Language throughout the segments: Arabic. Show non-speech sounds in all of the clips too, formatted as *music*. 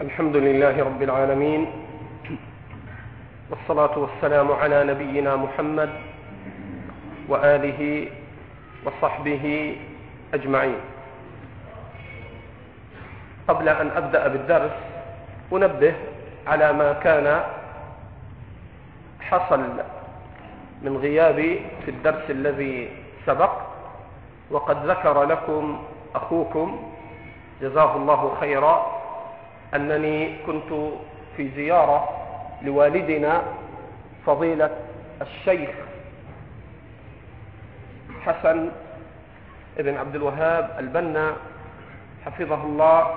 الحمد لله رب العالمين والصلاة والسلام على نبينا محمد وآله وصحبه أجمعين. قبل أن أبدأ بالدرس أنبه على ما كان حصل من غيابي في الدرس الذي سبق وقد ذكر لكم أخوكم جزاه الله خيرا أنني كنت في زيارة لوالدنا فضيلة الشيخ حسن ابن عبد الوهاب البنا حفظه الله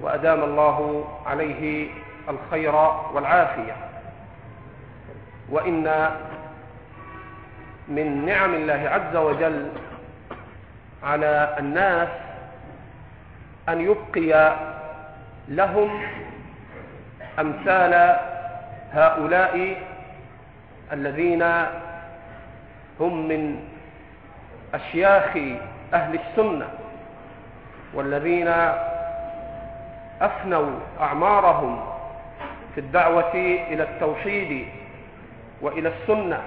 وأدام الله عليه الخير والعافية. وإن من نعم الله عز وجل على الناس أن يبقي لهم أمثال هؤلاء الذين هم من أشياخ أهل السنة والذين أفنوا أعمارهم في الدعوة إلى التوحيد وإلى السنة.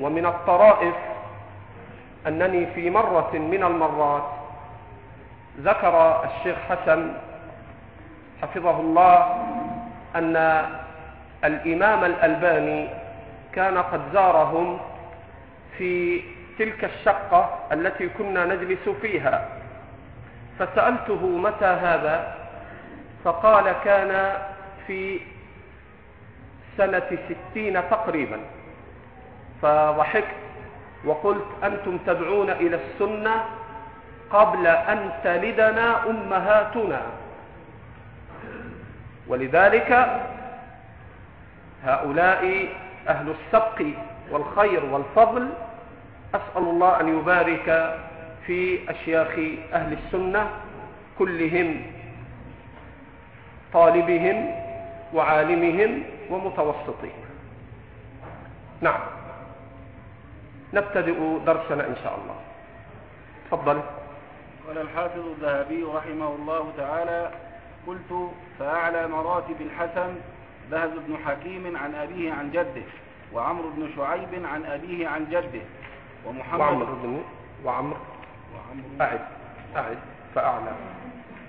ومن الطرائف أنني في مرة من المرات ذكر الشيخ حسن حفظه الله أن الإمام الألباني كان قد زارهم في تلك الشقة التي كنا نجلس فيها. فسألته متى هذا؟ فقال كان في سنة ستين تقريبا. فضحكت وقلت أنتم تدعون إلى السنة قبل أن تلدنا أمهاتنا. ولذلك هؤلاء أهل السبق والخير والفضل أسأل الله أن يبارك في أشياخ أهل السنة كلهم طالبهم وعالمهم ومتوسطهم. نعم. نبتدئ درسنا إن شاء الله. تفضل. قال الحافظ الذهبي رحمه الله تعالى قلت فأعلى مراتب الحسن بهز بن حكيم عن أبيه عن جده وعمرو بن شعيب عن أبيه عن جده ومحمد وعمر بن وعمر أعد. أعد. فأعلى.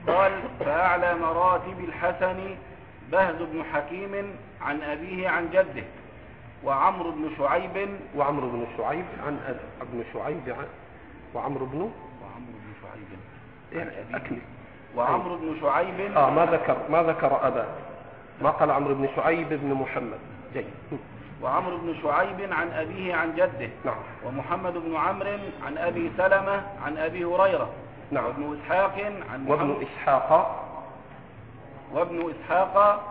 قال فأعلى مراتب الحسن بهز بن حكيم عن أبيه عن جده وعمرو بن شعيب. وعمرو بن شعيب عن ابن شعيب عن وعمرو بن وعمرو بن شعيب عن أبيه. أكمل وعمرو بن شعيب. آه ما ذكر ما ذكر أبا ما قال عمرو بن شعيب بن محمد. جيد. *laughs* وعمرو بن شعيب عن أبيه عن جده. نعم. ومحمد بن عمرو عن أبي سلمة عن أبي هريرة. نعم. وابن إسحاق عن وابن إسحاق. وابن إسحاق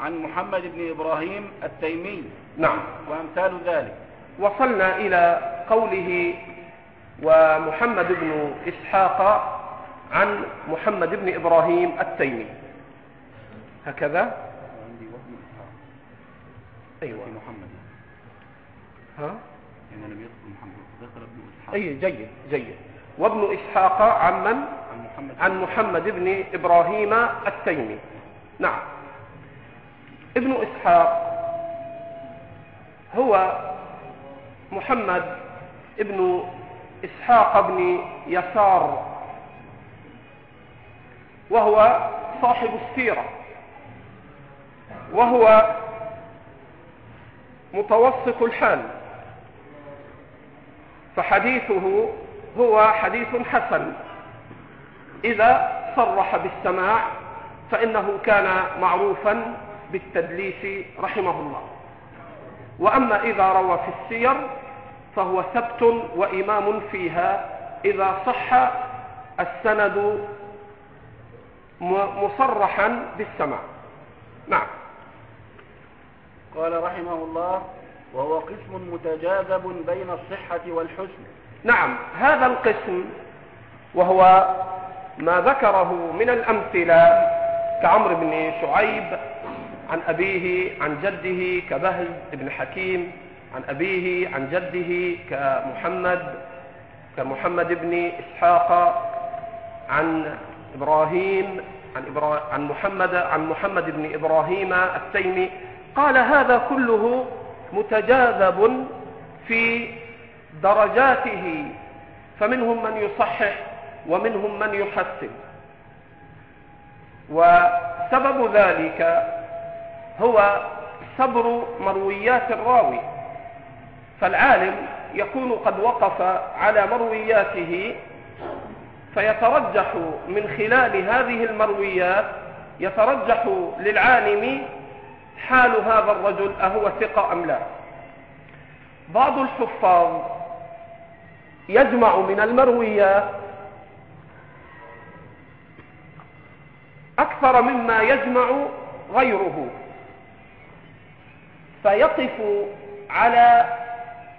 عن محمد بن إبراهيم التيمي. نعم. وأمثال ذلك. وصلنا إلى قوله ومحمد بن إسحاق عن محمد بن إبراهيم التيمي. هكذا؟ أيوة. محمد. ها؟ يعني لم يذكر محمد. ذكر ابن إسحاق. أي جيد جيد. وابن إسحاق عن من؟ عن محمد. عن محمد بن إبراهيم التيمي. نعم. ابن إسحاق هو محمد ابن إسحاق بن يسار وهو صاحب السيرة وهو متوسط الحال. فحديثه هو حديث حسن. إذا صرح بالسماع فإنه كان معروفا بالتدليس رحمه الله. وأما إذا روى في السير فهو ثبت وإمام فيها. إذا صح السند مصرحا بالسماع. نعم. قال رحمه الله وهو قسم متجاذب بين الصحة والحسن. نعم. هذا القسم وهو ما ذكره من الأمثلة كعمر بن شعيب عن أبيه عن جده كبهز بن حكيم عن أبيه عن جده كمحمد كمحمد بن إسحاق عن إبراهيم عن, إبرا... عن محمد عن محمد بن إبراهيم التيمي. قال هذا كله متجاذب في درجاته فمنهم من يصحح ومنهم من يحسن. وسبب ذلك هو صبر مرويات الراوي. فالعالم يكون قد وقف على مروياته فيترجح من خلال هذه المرويات يترجح للعالم حال هذا الرجل أهو ثقة أم لا. بعض الحفاظ يجمع من المرويات أكثر مما يجمع غيره فيقف على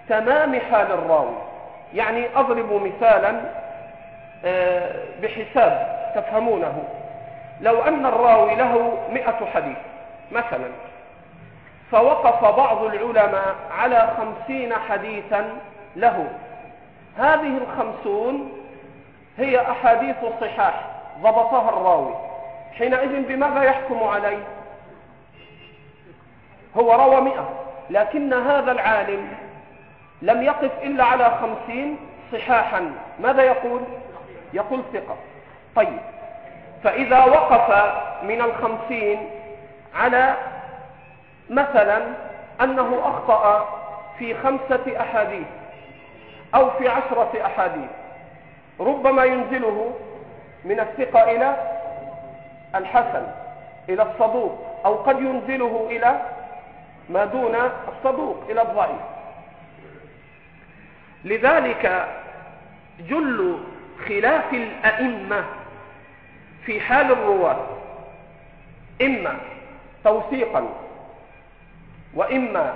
تمام حال الراوي. يعني أضرب مثالا بحساب تفهمونه. لو أن الراوي له مئة حديث مثلا فوقف بعض العلماء على خمسين حديثا له. هذه الخمسون هي أحاديث الصحاح ضبطها الراوي. حينئذ بماذا يحكم عليه؟ هو روى مئة لكن هذا العالم لم يقف إلا على خمسين صحاحا. ماذا يقول؟ يقول ثقة. طيب. فإذا وقف من الخمسين على مثلا أنه أخطأ في خمسة أحاديث أو في عشرة أحاديث ربما ينزله من الثقة إلى الحسن إلى الصدوق أو قد ينزله إلى ما دون الصدوق إلى الضعيف. لذلك جل خلاف الأئمة في حال الرواة. إما توثيقا وإما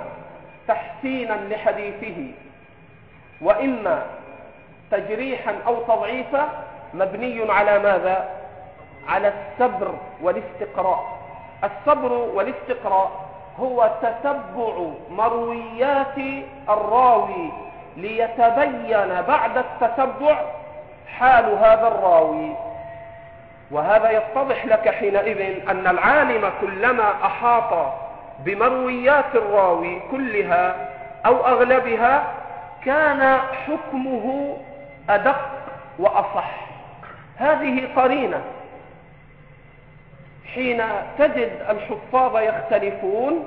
تحسينا لحديثه وإما تجريحا أو تضعيفا مبني على ماذا؟ على السبر والاستقراء. الصبر والاستقراء هو تتبع مرويات الراوي ليتبين بعد التتبع حال هذا الراوي. وهذا يتضح لك حينئذ أن العالم كلما أحاط بمرويات الراوي كلها أو أغلبها كان حكمه أدق وأصح. هذه قرينة. حين تجد الحفاظ يختلفون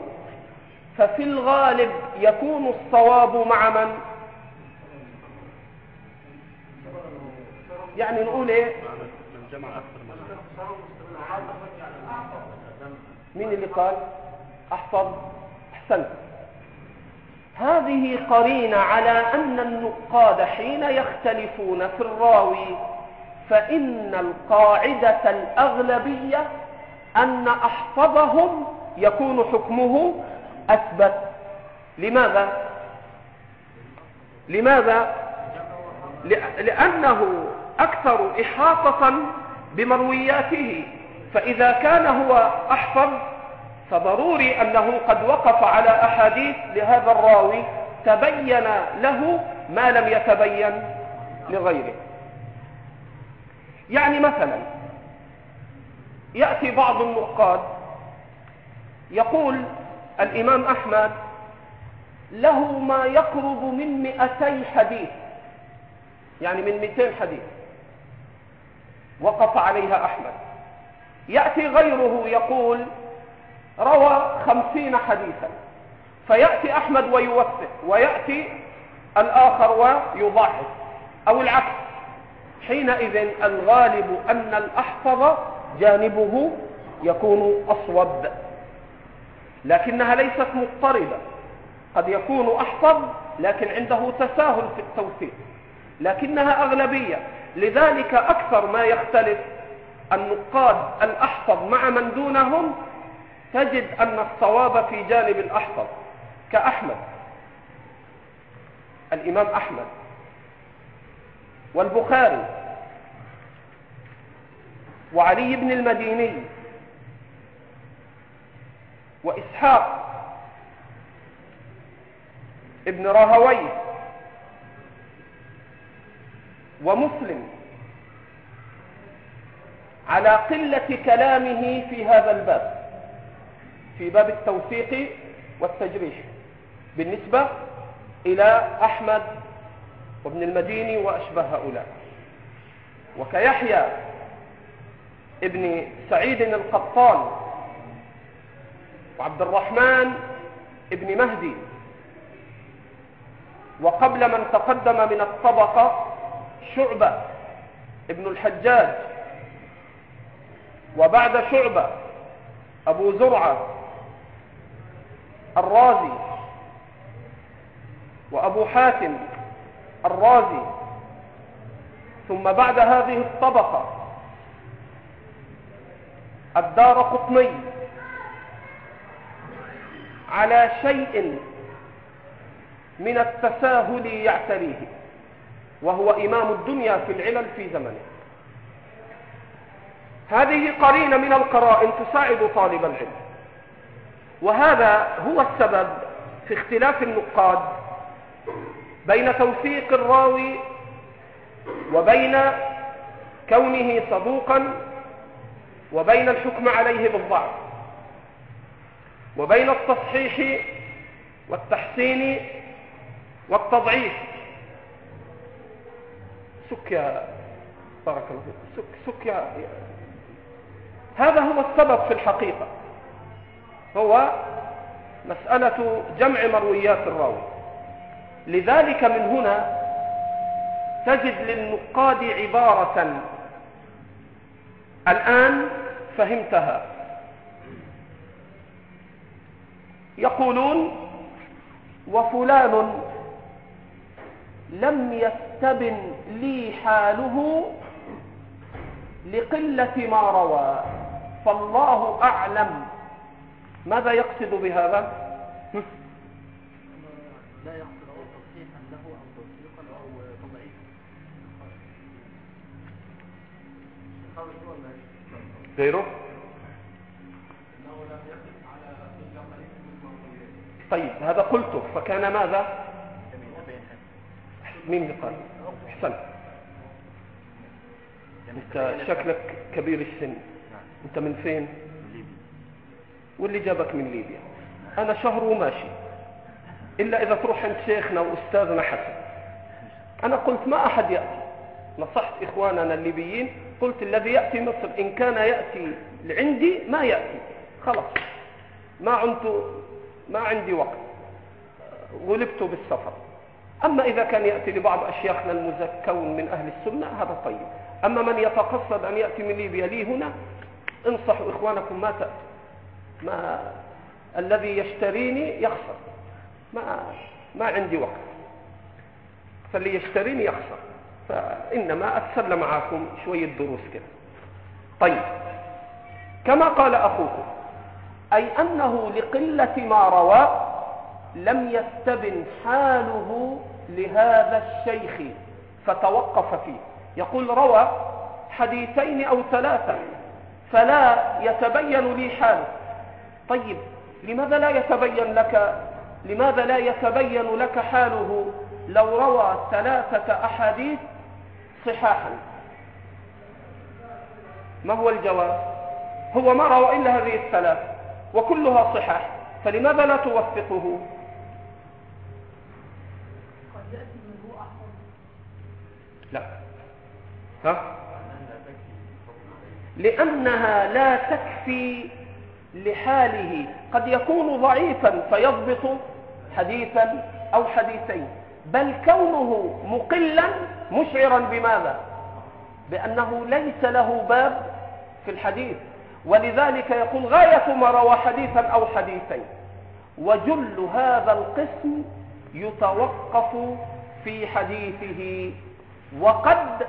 ففي الغالب يكون الصواب مع من؟ يعني نقول إيه مين اللي قال أحفظ احسنت هذه قرينة على أن النقاد حين يختلفون في الراوي فإن القاعدة الأغلبية أن أحفظهم يكون حكمه أثبت لماذا؟ لماذا؟ لأنه أكثر إحاطة بمروياته فإذا كان هو أحفظ فضروري أنه قد وقف على أحاديث لهذا الراوي تبين له ما لم يتبين لغيره. يعني مثلا يأتي بعض النقاد يقول الإمام أحمد له ما يقرب من مئتي حديث يعني من مئتين حديث. وقف عليها أحمد. يأتي غيره يقول روى خمسين حديثا. فيأتي أحمد ويوثق ويأتي الآخر ويضعف أو العكس حينئذ الغالب أن الأحفظ جانبه يكون أصوب. لكنها ليست مضطردة قد يكون أحفظ لكن عنده تساهل في التوثيق. لكنها أغلبية. لذلك أكثر ما يختلف النقاد الأحفظ مع من دونهم تجد أن الصواب في جانب الأحفظ كأحمد الإمام أحمد والبخاري وعلي بن المديني وإسحاق ابن راهوي ومسلم على قلة كلامه في هذا الباب في باب التوثيق والتجريح بالنسبة إلى أحمد وابن المديني وأشبه هؤلاء. وكيحيى ابن سعيد القطان وعبد الرحمن ابن مهدي. وقبل من تقدم من الطبقة شعبة ابن الحجاج وبعد شعبة أبو زرعة الرازي وأبو حاتم الرازي ثم بعد هذه الطبقة الدار قطني على شيء من التساهل يعتريه. وهو إمام الدنيا في العلل في زمنه. هذه قرينة من القرائن تساعد طالب العلم. وهذا هو السبب في اختلاف النقاد بين توثيق الراوي وبين كونه صدوقا وبين الحكم عليه بالضعف وبين التصحيح والتحسين والتضعيف. سك يا بارك الله فيك. سك سك يا هذا هو السبب في الحقيقة. هو مسألة جمع مرويات الراوي. لذلك من هنا تجد للنقاد عبارة. الآن فهمتها. يقولون وفلان لم يستبن لي حاله لقلة ما روى. فالله أعلم ماذا يقصد بهذا؟ لا يقصد غيره؟ طيب هذا قلته فكان ماذا؟ مين اللي قال؟ احسنت انت شكلك كبير السن. انت من فين؟ واللي جابك من ليبيا. أنا شهر وماشي. إلا إذا تروح عند شيخنا وأستاذنا حسن. أنا قلت ما أحد يأتي. نصحت إخواننا الليبيين قلت الذي يأتي مصر إن كان يأتي لعندي ما يأتي. خلاص. ما عنت ما عندي وقت. غلبت بالسفر. أما إذا كان يأتي لبعض أشياخنا المزكون من أهل السنة هذا طيب. أما من يتقصد أن يأتي من ليبيا لي هنا انصحوا إخوانكم ما تأتوا. ما الذي يشتريني يخسر. ما ما عندي وقت. فاللي يشتريني يخسر. فإنما أتسلى معكم شوية دروس كده. طيب. كما قال أخوكم أي أنه لقلة ما روى لم يستبن حاله لهذا الشيخ فتوقف فيه. يقول روى حديثين أو ثلاثة فلا يتبين لي حاله. طيب لماذا لا يتبين لك؟ لماذا لا يتبين لك حاله لو روى ثلاثة أحاديث صحاحا؟ ما هو الجواب؟ هو ما روى إلا هذه الثلاث وكلها صحاح فلماذا لا توثقه لا. ها؟ لأنها لا تكفي لحاله. قد يكون ضعيفا فيضبط حديثا أو حديثين. بل كونه مقلا مشعرا بماذا؟ بأنه ليس له باب في الحديث. ولذلك يقول غاية ما روى حديثا أو حديثين. وجل هذا القسم يتوقف في حديثه. وقد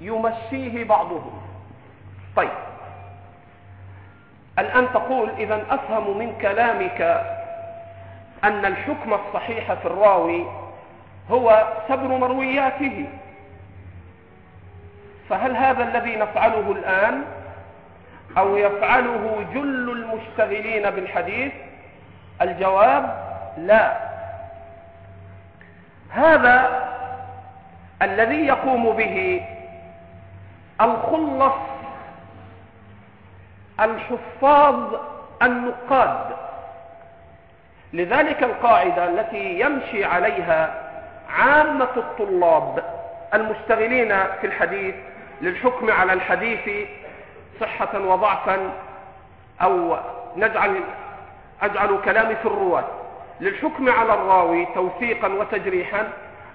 يمشيه بعضهم. طيب. الآن تقول إذا أفهم من كلامك أن الحكم الصحيح في الراوي هو سبر مروياته. فهل هذا الذي نفعله الآن أو يفعله جل المشتغلين بالحديث؟ الجواب لا. هذا الذي يقوم به الخلص الحفاظ النقاد. لذلك القاعدة التي يمشي عليها عامة الطلاب المشتغلين في الحديث للحكم على الحديث صحة وضعفا أو نجعل أجعل كلامي في الرواة. للحكم على الراوي توثيقا وتجريحا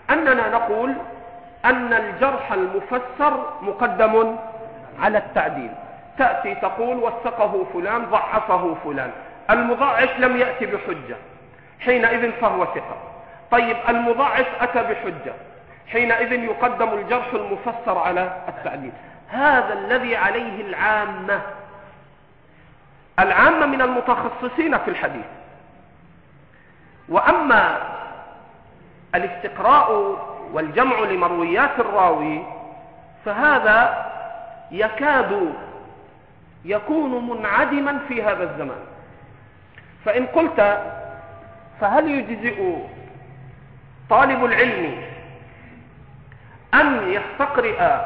أننا نقول أن الجرح المفسر مقدم على التعديل. تأتي تقول وثقه فلان ضعفه فلان. المضاعف لم يأتي بحجة. حينئذ فهو ثقة. طيب المضاعف أتى بحجة. حينئذ يقدم الجرح المفسر على التعديل. هذا الذي عليه العامة. العامة من المتخصصين في الحديث. وأما الاستقراء والجمع لمرويات الراوي فهذا يكاد يكون منعدما في هذا الزمان. فإن قلت فهل يجزئ طالب العلم أن يستقرئ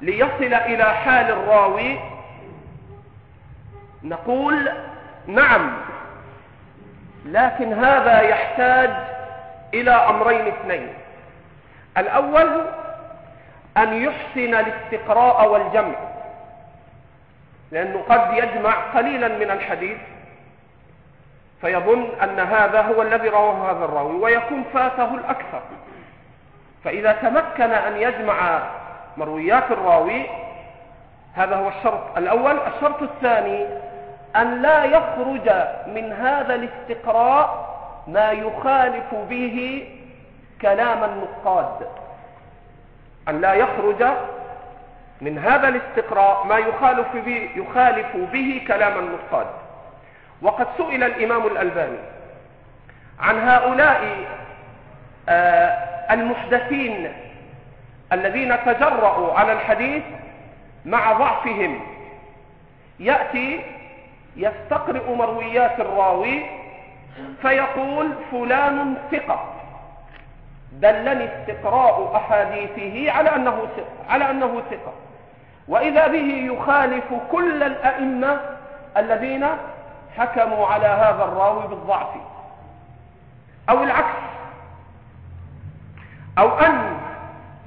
ليصل إلى حال الراوي؟ نقول نعم لكن هذا يحتاج إلى أمرين اثنين. الأول أن يحسن الاستقراء والجمع لأنه قد يجمع قليلا من الحديث فيظن أن هذا هو الذي رواه هذا الراوي ويكون فاته الأكثر. فإذا تمكن أن يجمع مرويات الراوي هذا هو الشرط الأول. الشرط الثاني أن لا يخرج من هذا الاستقراء ما يخالف به كلام النقاد أن لا يخرج من هذا الاستقراء ما يخالف به, يخالف به كلام النقاد. وقد سئل الإمام الألباني عن هؤلاء آه، المحدثين الذين تجرأوا على الحديث مع ضعفهم. يأتي يستقرئ مرويات الراوي فيقول فلان ثقة. دلني استقراء أحاديثه على أنه ثقة على أنه ثقة. وإذا به يخالف كل الأئمة الذين حكموا على هذا الراوي بالضعف. أو العكس. أو أن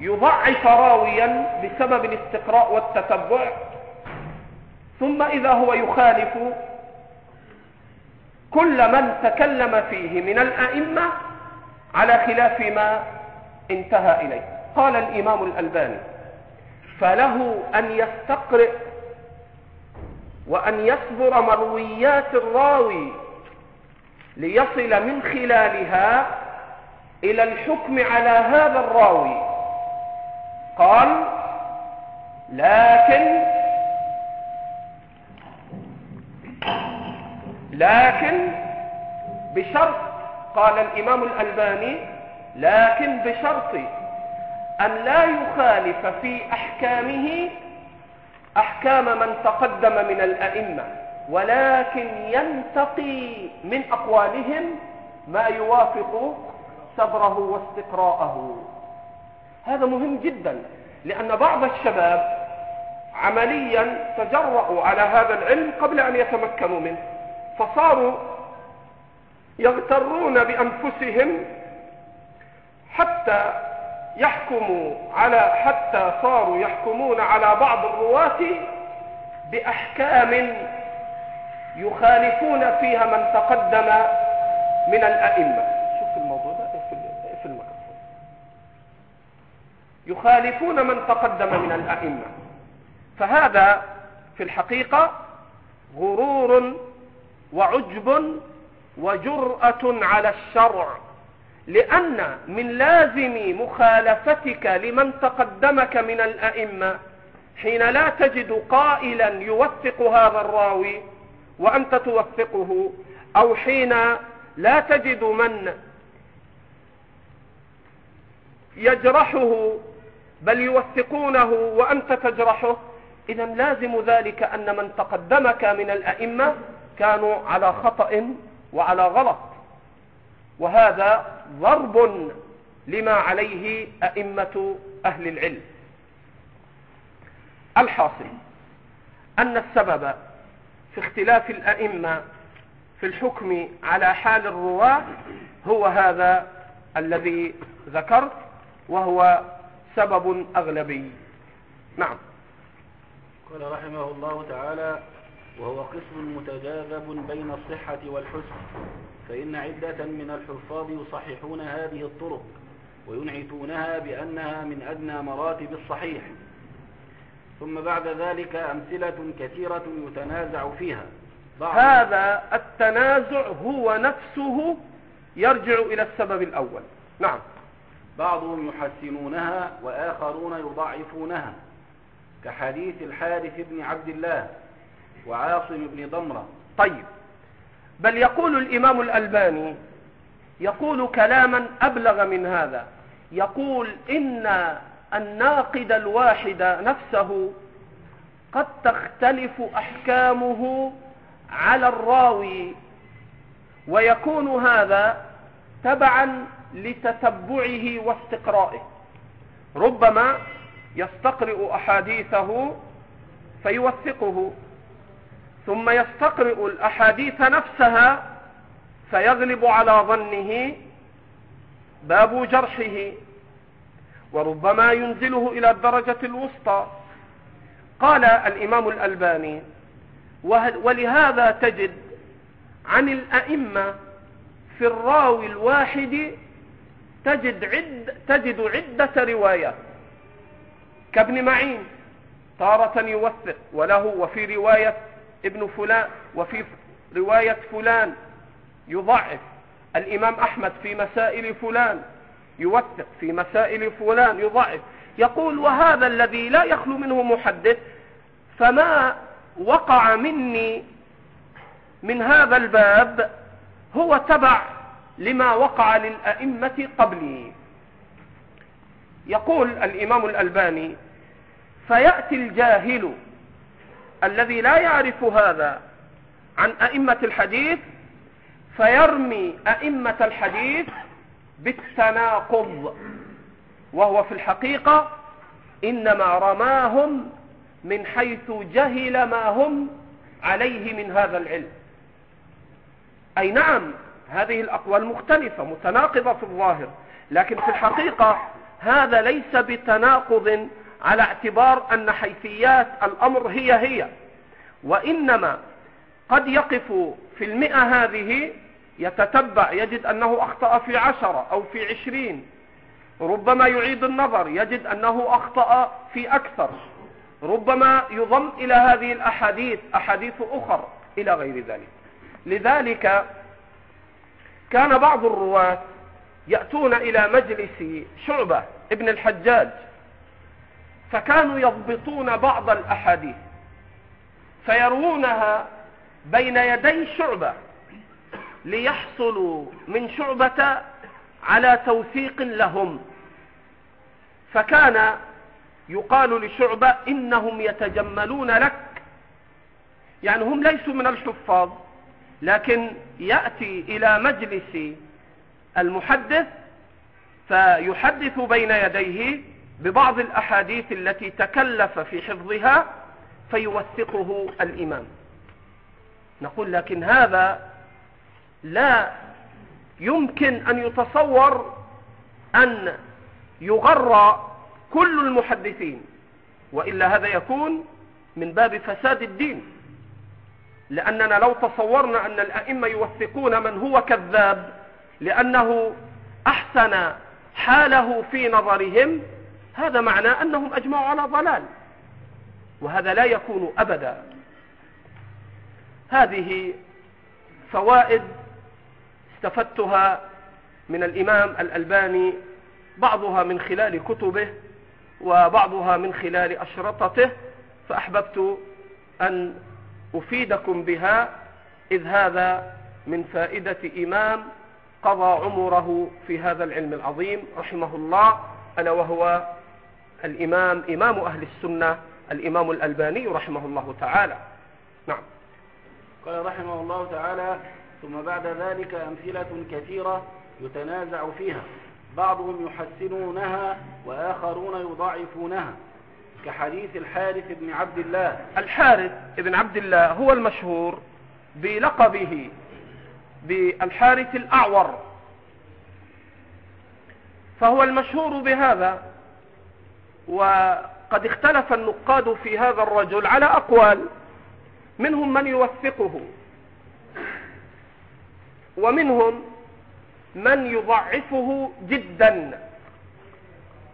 يضعف راويا بسبب الاستقراء والتتبع ثم إذا هو يخالف كل من تكلم فيه من الأئمة على خلاف ما انتهى إليه. قال الإمام الألباني فله أن يستقرئ وأن يصبر مرويات الراوي ليصل من خلالها إلى الحكم على هذا الراوي. قال لكن لكن بشرط قال الإمام الألباني لكن بشرط أن لا يخالف في أحكامه أحكام من تقدم من الأئمة ولكن ينتقي من أقوالهم ما يوافق صبره واستقراءه. هذا مهم جدا لأن بعض الشباب عمليا تجرأوا على هذا العلم قبل أن يتمكنوا منه فصاروا يغترون بأنفسهم حتى يحكموا على حتى صاروا يحكمون على بعض الرواة بأحكام يخالفون فيها من تقدم من الأئمة. شوف الموضوع ده في الميكروفون يخالفون من تقدم من الأئمة. فهذا في الحقيقة غرور وعجب وجرأة على الشرع. لأن من لازم مخالفتك لمن تقدمك من الأئمة حين لا تجد قائلا يوثق هذا الراوي وأنت توثقه أو حين لا تجد من يجرحه بل يوثقونه وأنت تجرحه. إذا لازم ذلك أن من تقدمك من الأئمة كانوا على خطأ وعلى غلط. وهذا ضرب لما عليه أئمة أهل العلم. الحاصل أن السبب في اختلاف الأئمة في الحكم على حال الرواة هو هذا الذي ذكرت وهو سبب أغلبي. نعم. قال رحمه الله تعالى وهو قسم متجاذب بين الصحة والحسن فإن عدة من الحفاظ يصححون هذه الطرق وينعتونها بأنها من أدنى مراتب الصحيح. ثم بعد ذلك أمثلة كثيرة يتنازع فيها. هذا التنازع هو نفسه يرجع إلى السبب الأول. نعم. بعضهم يحسنونها وآخرون يضعفونها كحديث الحارث بن عبد الله وعاصم بن ضمرة. طيب. بل يقول الإمام الألباني يقول كلاما أبلغ من هذا. يقول إن الناقد الواحد نفسه قد تختلف أحكامه على الراوي ويكون هذا تبعا لتتبعه واستقرائه. ربما يستقرئ أحاديثه فيوثقه. ثم يستقرئ الأحاديث نفسها فيغلب على ظنه باب جرحه وربما ينزله إلى الدرجة الوسطى. قال الإمام الألباني ولهذا تجد عن الأئمة في الراوي الواحد تجد, عد تجد عدة روايات. كابن معين تارة يوثق وله وفي رواية ابن فلان وفي رواية فلان يضعف. الإمام أحمد في مسائل فلان يوثق في مسائل فلان يضعف. يقول وهذا الذي لا يخلو منه محدث فما وقع مني من هذا الباب هو تبع لما وقع للأئمة قبلي. يقول الإمام الألباني فيأتي الجاهل الذي لا يعرف هذا عن أئمة الحديث فيرمي أئمة الحديث بالتناقض وهو في الحقيقة إنما رماهم من حيث جهل ما هم عليه من هذا العلم. أي نعم هذه الأقوال مختلفة متناقضة في الظاهر لكن في الحقيقة هذا ليس بتناقض على اعتبار أن حيثيات الأمر هي هي. وإنما قد يقف في المئة هذه يتتبع يجد أنه أخطأ في عشرة أو في عشرين. ربما يعيد النظر يجد أنه أخطأ في أكثر. ربما يضم إلى هذه الأحاديث أحاديث أخر إلى غير ذلك. لذلك كان بعض الرواة يأتون إلى مجلس شعبة ابن الحجاج فكانوا يضبطون بعض الأحاديث فيروونها بين يدي شعبة ليحصلوا من شعبة على توثيق لهم. فكان يقال لشعبة إنهم يتجملون لك يعني هم ليسوا من الحفاظ لكن يأتي إلى مجلس المحدث فيحدث بين يديه ببعض الأحاديث التي تكلف في حفظها فيوثقه الإمام. نقول لكن هذا لا يمكن أن يتصور أن يغر كل المحدثين وإلا هذا يكون من باب فساد الدين. لأننا لو تصورنا أن الأئمة يوثقون من هو كذاب لأنه أحسن حاله في نظرهم هذا معناه أنهم أجمعوا على ضلال وهذا لا يكون أبدا. هذه فوائد استفدتها من الإمام الألباني بعضها من خلال كتبه وبعضها من خلال أشرطته فأحببت أن أفيدكم بها إذ هذا من فائدة إمام قضى عمره في هذا العلم العظيم رحمه الله ألا وهو الإمام إمام أهل السنة الإمام الألباني رحمه الله تعالى. نعم. قال رحمه الله تعالى ثم بعد ذلك أمثلة كثيرة يتنازع فيها. بعضهم يحسنونها وآخرون يضاعفونها. كحديث الحارث بن عبد الله. الحارث بن عبد الله هو المشهور بلقبه بالحارث الأعور. فهو المشهور بهذا وقد اختلف النقاد في هذا الرجل على أقوال. منهم من يوثقه ومنهم من يضعفه جدا.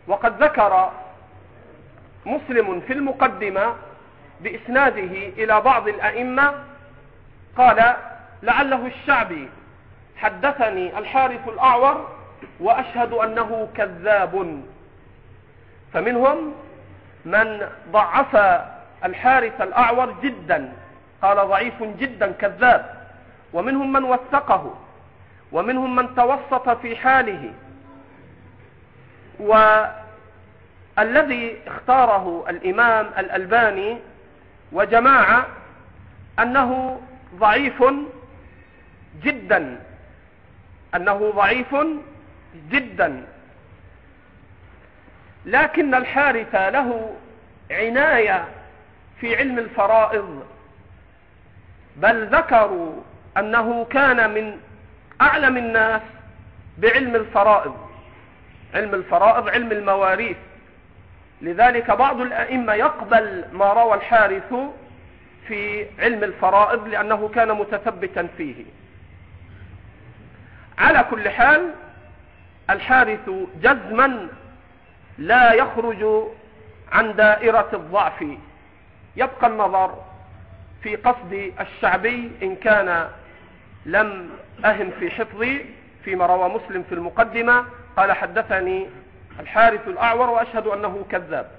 وقد ذكر مسلم في المقدمة بإسناده إلى بعض الأئمة قال لعله الشعبي حدثني الحارث الأعور وأشهد أنه كذاب. فمنهم من ضعف الحارث الأعور جدا قال ضعيف جدا كذاب. ومنهم من وثقه ومنهم من توسط في حاله. والذي اختاره الإمام الألباني وجماعة أنه ضعيف جدا أنه ضعيف جدا. لكن الحارث له عناية في علم الفرائض. بل ذكروا أنه كان من أعلم الناس بعلم الفرائض. علم الفرائض علم المواريث. لذلك بعض الأئمة يقبل ما روى الحارث في علم الفرائض لأنه كان متثبتا فيه. على كل حال الحارث جزما لا يخرج عن دائرة الضعف. يبقى النظر في قصد الشعبي إن كان لم أهم في حفظي فيما روى مسلم في المقدمة. قال حدثني الحارث الأعور وأشهد أنه كذاب.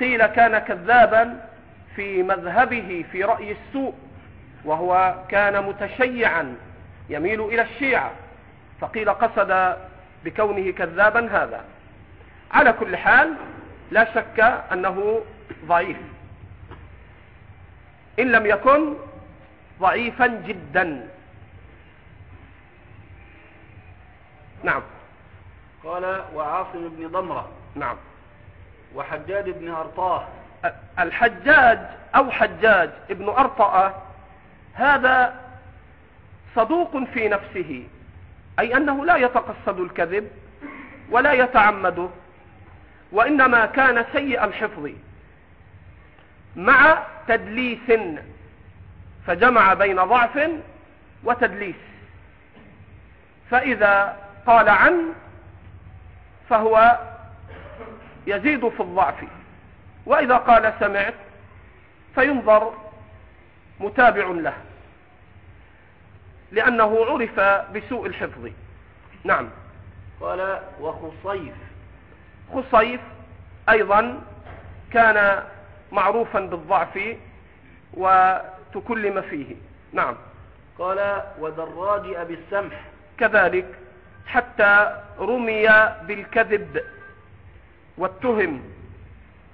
قيل كان كذابا في مذهبه في رأي السوء وهو كان متشيعا يميل إلى الشيعة. فقيل قصد بكونه كذابا هذا. على كل حال لا شك أنه ضعيف. إن لم يكن ضعيفا جدا. نعم. قال وعاصم بن ضمرة. نعم. وحجاج بن أرطاة. الحجاج أو حجاج ابن أرطأة هذا صدوق في نفسه أي أنه لا يتقصد الكذب ولا يتعمده وإنما كان سيء الحفظ مع تدليس فجمع بين ضعف وتدليس. فإذا قال عن فهو يزيد في الضعف. وإذا قال سمعت فينظر متابع له لأنه عرف بسوء الحفظ. نعم. قال وخصيف. خصيف أيضا كان معروفا بالضعف وتكلم فيه. نعم. قال ودراج أبي السمح. كذلك حتى رمي بالكذب واتهم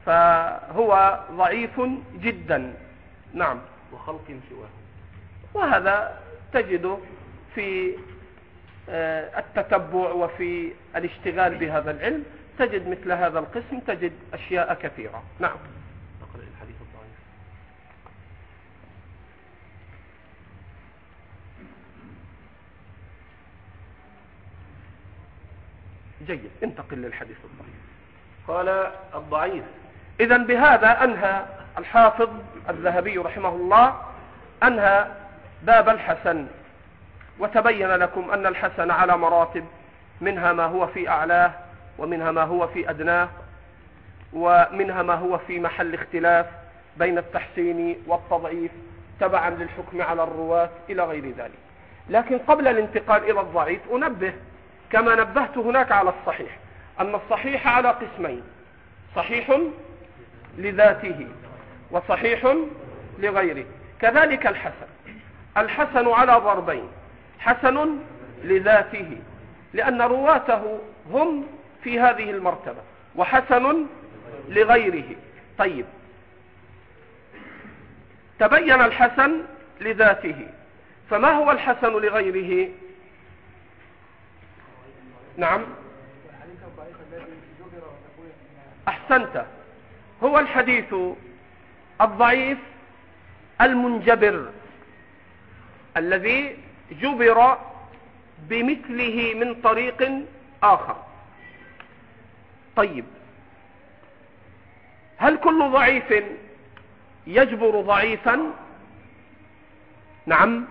فهو ضعيف جدا. نعم. وخلق سواه وهذا تجد في آه، التتبع وفي الاشتغال بهذا العلم. تجد مثل هذا القسم تجد أشياء كثيرة. نعم. نقرأ الحديث الضعيف. جيد. انتقل للحديث الضعيف. قال الضعيف. إذا بهذا أنهى الحافظ الذهبي رحمه الله أنهى باب الحسن. وتبين لكم أن الحسن على مراتب منها ما هو في أعلاه ومنها ما هو في أدناه ومنها ما هو في محل اختلاف بين التحسين والتضعيف تبعا للحكم على الرواة إلى غير ذلك. لكن قبل الانتقال إلى الضعيف أنبه كما نبهت هناك على الصحيح أن الصحيح على قسمين صحيح لذاته وصحيح لغيره. كذلك الحسن الحسن على ضربين حسن لذاته لأن رواته هم في هذه المرتبة وحسن لغيره. طيب. تبين الحسن لذاته. فما هو الحسن لغيره؟ نعم. أحسنت. هو الحديث الضعيف المنجبر الذي جبر بمثله من طريق آخر. طيب. هل كل ضعيف يجبر ضعيفا؟ نعم.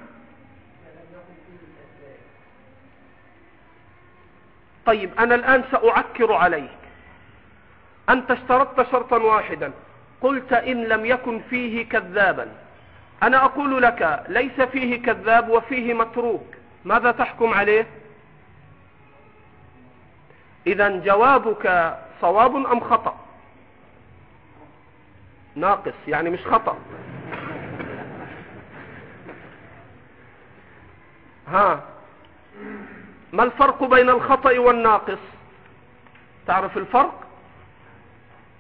طيب أنا الآن سأعكر عليك. أنت اشترطت شرطا واحدا. قلت إن لم يكن فيه كذابا. أنا أقول لك ليس فيه كذاب وفيه متروك. ماذا تحكم عليه؟ إذا جوابك صواب أم خطأ؟ ناقص يعني مش خطأ. ها ما الفرق بين الخطأ والناقص؟ تعرف الفرق؟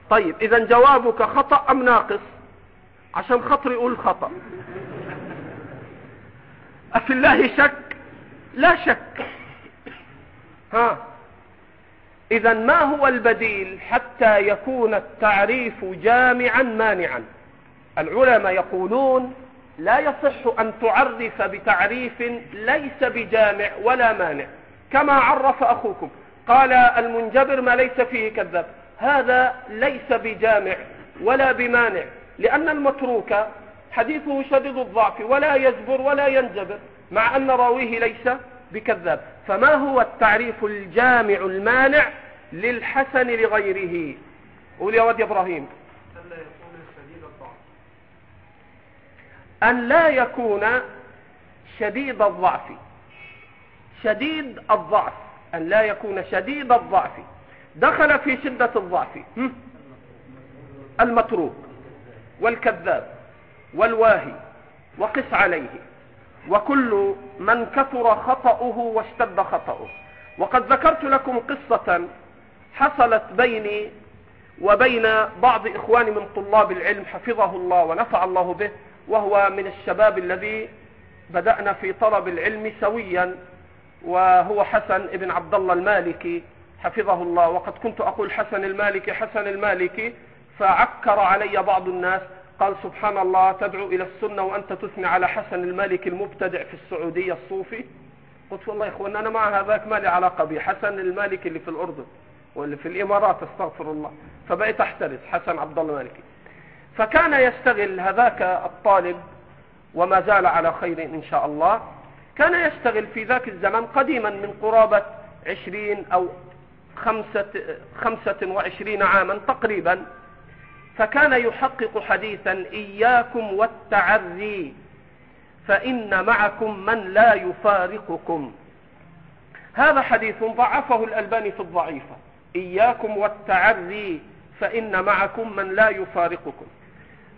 طيب إذا جوابك خطأ أم ناقص؟ عشان خطري يقول خطأ. أفي الله شك لا شك. ها إذا ما هو البديل حتى يكون التعريف جامعا مانعا؟ العلماء يقولون لا يصح أن تعرف بتعريف ليس بجامع ولا مانع. كما عرف أخوكم. قال المنجبر ما ليس فيه كذاب. هذا ليس بجامع ولا بمانع لأن المتروك حديثه شديد الضعف ولا يجبر ولا ينجبر مع أن راويه ليس بكذاب. فما هو التعريف الجامع المانع للحسن لغيره؟ قول يا واد إبراهيم. أن لا يكون شديد الضعف. شديد الضعف. أن لا يكون شديد الضعف. دخل في شدة الضعف. المتروك والكذاب والواهي. وقس عليه. وكل من كثر خطأه واشتد خطأه. وقد ذكرت لكم قصة حصلت بيني وبين بعض إخواني من طلاب العلم حفظه الله ونفع الله به وهو من الشباب الذي بدأنا في طلب العلم سويا وهو حسن ابن عبد الله المالكي حفظه الله. وقد كنت أقول حسن المالكي حسن المالكي فعكر علي بعض الناس قال سبحان الله تدعو إلى السنة وأنت تثني على حسن المالكي المبتدع في السعودية الصوفي. قلت والله يا إخوان أنا مع هذاك ما لي علاقة به حسن المالكي اللي في الأردن واللي في الإمارات أستغفر الله. فبقيت أحترس حسن عبد الله المالكي فكان يشتغل هذاك الطالب وما زال على خير إن شاء الله. كان يشتغل في ذاك الزمن قديما من قرابة عشرين أو خمسة, خمسة وعشرين عاما تقريبا. فكان يحقق حديثا إياكم والتعري فإن معكم من لا يفارقكم. هذا حديث ضعفه الألباني في الضعيفة. إياكم والتعري فإن معكم من لا يفارقكم.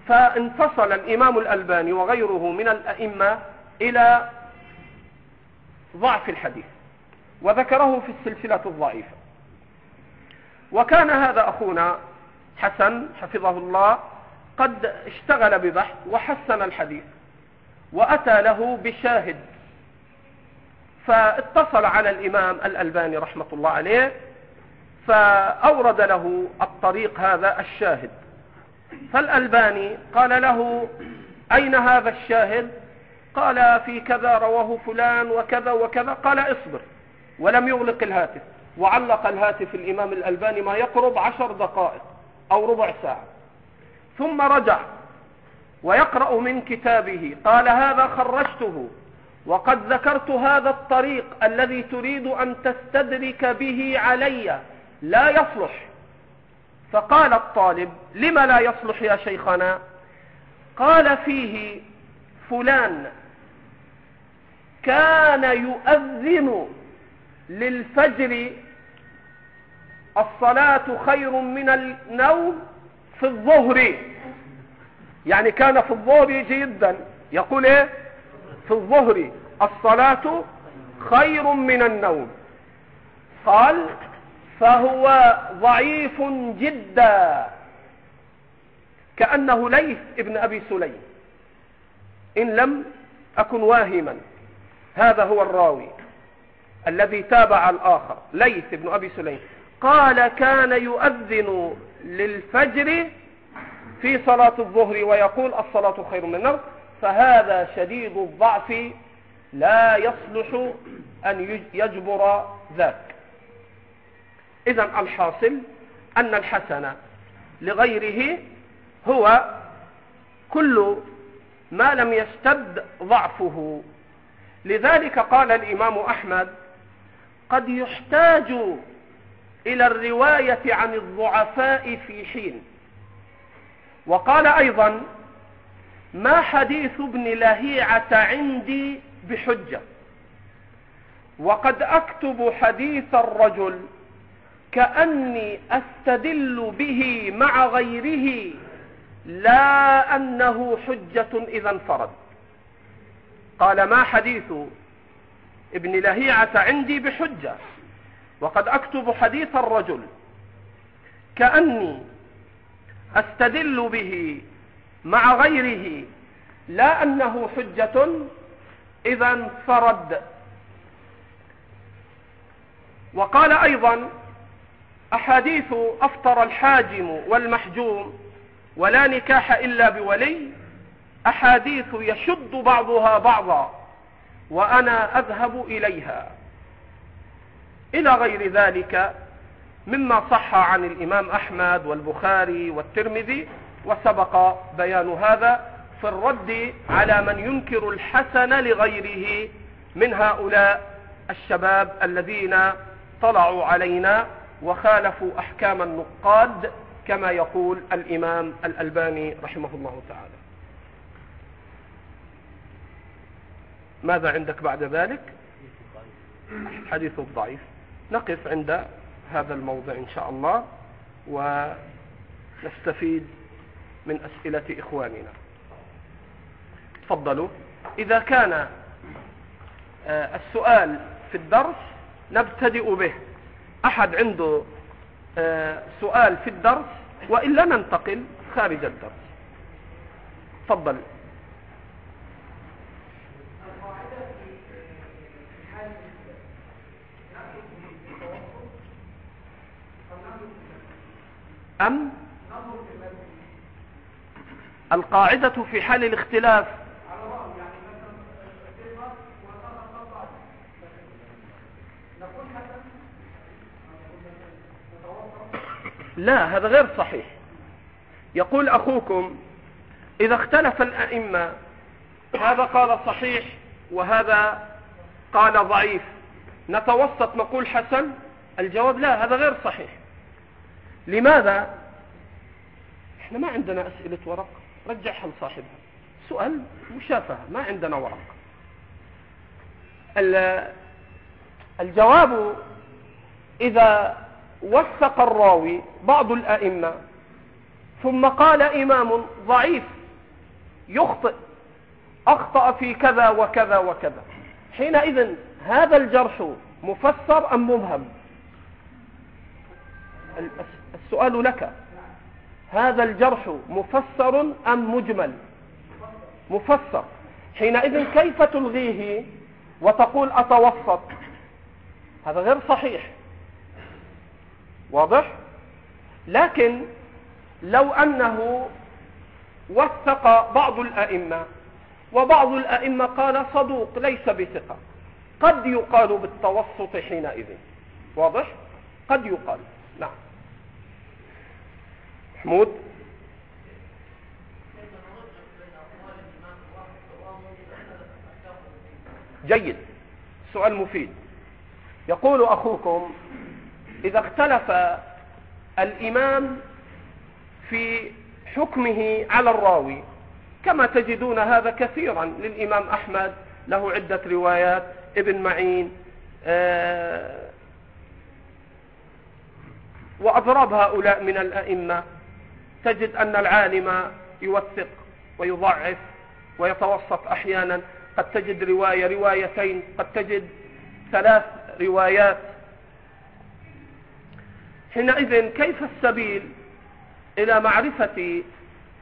فانفصل الإمام الألباني وغيره من الأئمة إلى ضعف الحديث وذكره في السلسلة الضعيفة. وكان هذا أخونا حسن حفظه الله قد اشتغل ببحث وحسن الحديث وأتى له بشاهد. فاتصل على الإمام الألباني رحمة الله عليه فأورد له الطريق هذا الشاهد. فالألباني قال له أين هذا الشاهد؟ قال في كذا رواه فلان وكذا وكذا. قال اصبر ولم يغلق الهاتف. وعلق الهاتف الإمام الألباني ما يقرب عشر دقائق. أو ربع ساعة. ثم رجع ويقرأ من كتابه قال هذا خرجته وقد ذكرت هذا الطريق الذي تريد أن تستدرك به علي لا يصلح. فقال الطالب لما لا يصلح يا شيخنا؟ قال فيه فلان كان يؤذن للفجر الصلاة خير من النوم في الظهر. يعني كان في الظهر جدا. يقول إيه؟ في الظهر. الصلاة خير من النوم. قال فهو ضعيف جدا. كأنه ليث ابن أبي سليم. إن لم أكن واهما. هذا هو الراوي الذي تابع الآخر ليث ابن أبي سليم. قال كان يؤذن للفجر في صلاة الظهر ويقول الصلاة خير من النوم فهذا شديد الضعف لا يصلح أن يجبر ذاك. إذا الحاصل أن الحسن لغيره هو كل ما لم يشتد ضعفه. لذلك قال الإمام أحمد قد يحتاج إلى الرواية عن الضعفاء في حين. وقال أيضا ما حديث ابن لهيعة عندي بحجة. وقد أكتب حديث الرجل كأني أستدل به مع غيره لا أنه حجة إذا انفرد. قال ما حديث ابن لهيعة عندي بحجة؟ وقد أكتب حديث الرجل كأني أستدل به مع غيره لا أنه حجة إذا انفرد. وقال أيضا أحاديث أفطر الحاجم والمحجوم ولا نكاح إلا بولي أحاديث يشد بعضها بعضا وأنا أذهب إليها. إلى غير ذلك مما صح عن الإمام أحمد والبخاري والترمذي وسبق بيان هذا في الرد على من ينكر الحسن لغيره من هؤلاء الشباب الذين طلعوا علينا وخالفوا أحكام النقاد كما يقول الإمام الألباني رحمه الله تعالى. ماذا عندك بعد ذلك؟ حديث الضعيف نقف عند هذا الموضع إن شاء الله ونستفيد من أسئلة إخواننا. تفضلوا. إذا كان آه، السؤال في الدرس نبتدئ به. أحد عنده آه، سؤال في الدرس وإلا ننتقل خارج الدرس. تفضل. أم؟ القاعدة في حال الاختلاف. لا هذا غير صحيح. يقول أخوكم إذا اختلف الأئمة هذا قال صحيح وهذا قال ضعيف. نتوسط نقول حسن؟ الجواب لا هذا غير صحيح. لماذا؟ إحنا ما عندنا أسئلة ورق رجعها لصاحبها. سؤال مشافهة ما عندنا ورق. الجواب إذا وثق الراوي بعض الأئمة ثم قال إمام ضعيف يخطئ أخطأ في كذا وكذا وكذا. حينئذ هذا الجرح مفسر أم مبهم؟ السؤال لك. هذا الجرح مفسر أم مجمل؟ مفسر. حينئذ كيف تلغيه وتقول أتوسط؟ هذا غير صحيح. واضح؟ لكن لو أنه وثق بعض الأئمة وبعض الأئمة قال صدوق ليس بثقة قد يقال بالتوسط حينئذ. واضح؟ قد يقال. محمود. جيد. سؤال مفيد. يقول أخوكم إذا اختلف الإمام في حكمه على الراوي كما تجدون هذا كثيرا للإمام أحمد له عدة روايات ابن معين آه، وأضراب هؤلاء من الأئمة. تجد أن العالم يوثق ويضعف ويتوسط أحيانا. قد تجد رواية روايتين قد تجد ثلاث روايات. حينئذ كيف السبيل إلى معرفة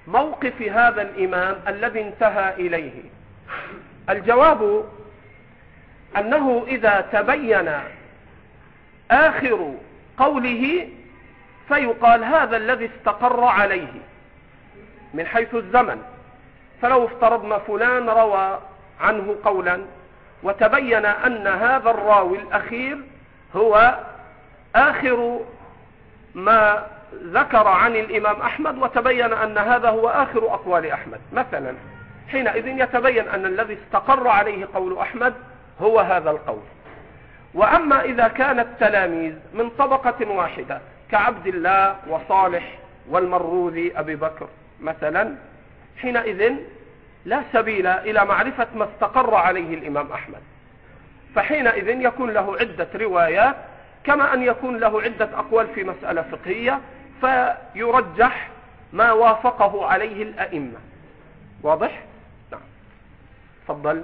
موقف هذا الإمام الذي انتهى إليه؟ الجواب أنه إذا تبين آخر قوله فيقال هذا الذي استقر عليه من حيث الزمن. فلو افترضنا فلان روى عنه قولا وتبين أن هذا الراوي الأخير هو آخر ما ذكر عن الإمام أحمد وتبين أن هذا هو آخر أقوال أحمد. مثلا حينئذ يتبين أن الذي استقر عليه قول أحمد هو هذا القول. وأما إذا كان التلاميذ من طبقة واحدة كعبد الله وصالح والمروذي أبي بكر. مثلا حينئذ لا سبيل إلى معرفة ما استقر عليه الإمام أحمد. فحينئذ يكون له عدة روايات كما أن يكون له عدة أقوال في مسألة فقهية فيرجح ما وافقه عليه الأئمة. واضح؟ نعم. تفضل.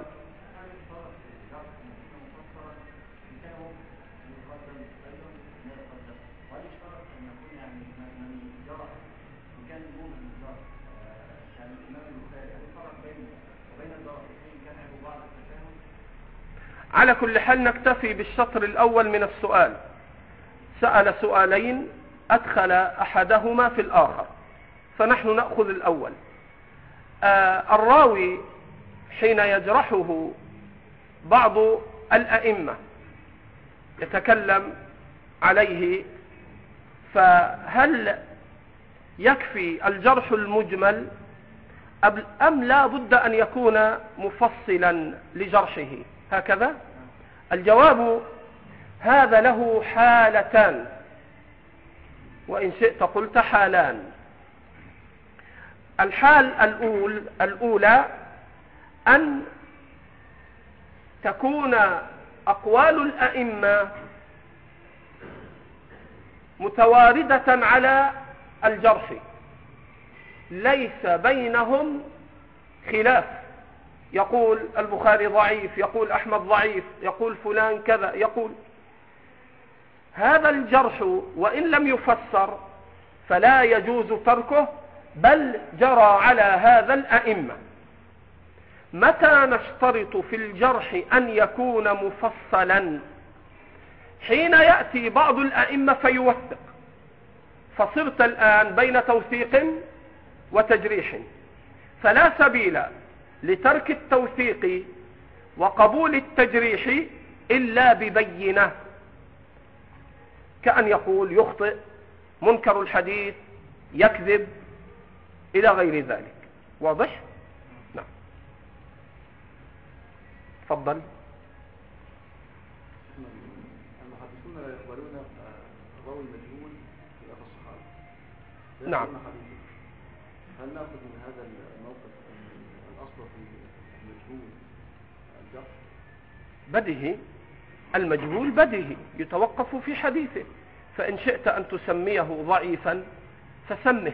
على كل حال نكتفي بالشطر الأول من السؤال. سأل سؤالين أدخل أحدهما في الآخر. فنحن نأخذ الأول. آه الراوي حين يجرحه بعض الأئمة يتكلم عليه فهل يكفي الجرح المجمل أم لا بد أن يكون مفصلا لجرحه؟ هكذا؟ الجواب هذا له حالتان. وإن شئت قلت حالان. الحال الأول الأولى أن تكون أقوال الأئمة متواردة على الجرح. ليس بينهم خلاف. يقول البخاري ضعيف يقول أحمد ضعيف يقول فلان كذا يقول هذا الجرح وإن لم يفسر فلا يجوز تركه بل جرى على هذا الأئمة. متى نشترط في الجرح أن يكون مفصلا؟ حين يأتي بعض الأئمة فيوثق. فصرت الآن بين توثيق وتجريح. فلا سبيل لترك التوثيق وقبول التجريح إلا ببينة. كأن يقول يخطئ منكر الحديث يكذب إلى غير ذلك. واضح؟ نعم. تفضل. المحدثون لا يقبلون المجهول الصحابة. نعم. هل نأخذ من هذا الموقف ان الاصل في المجهول الجرح بدهي المجهول بدهي يتوقف في حديثه. فإن شئت أن تسميه ضعيفا فسمه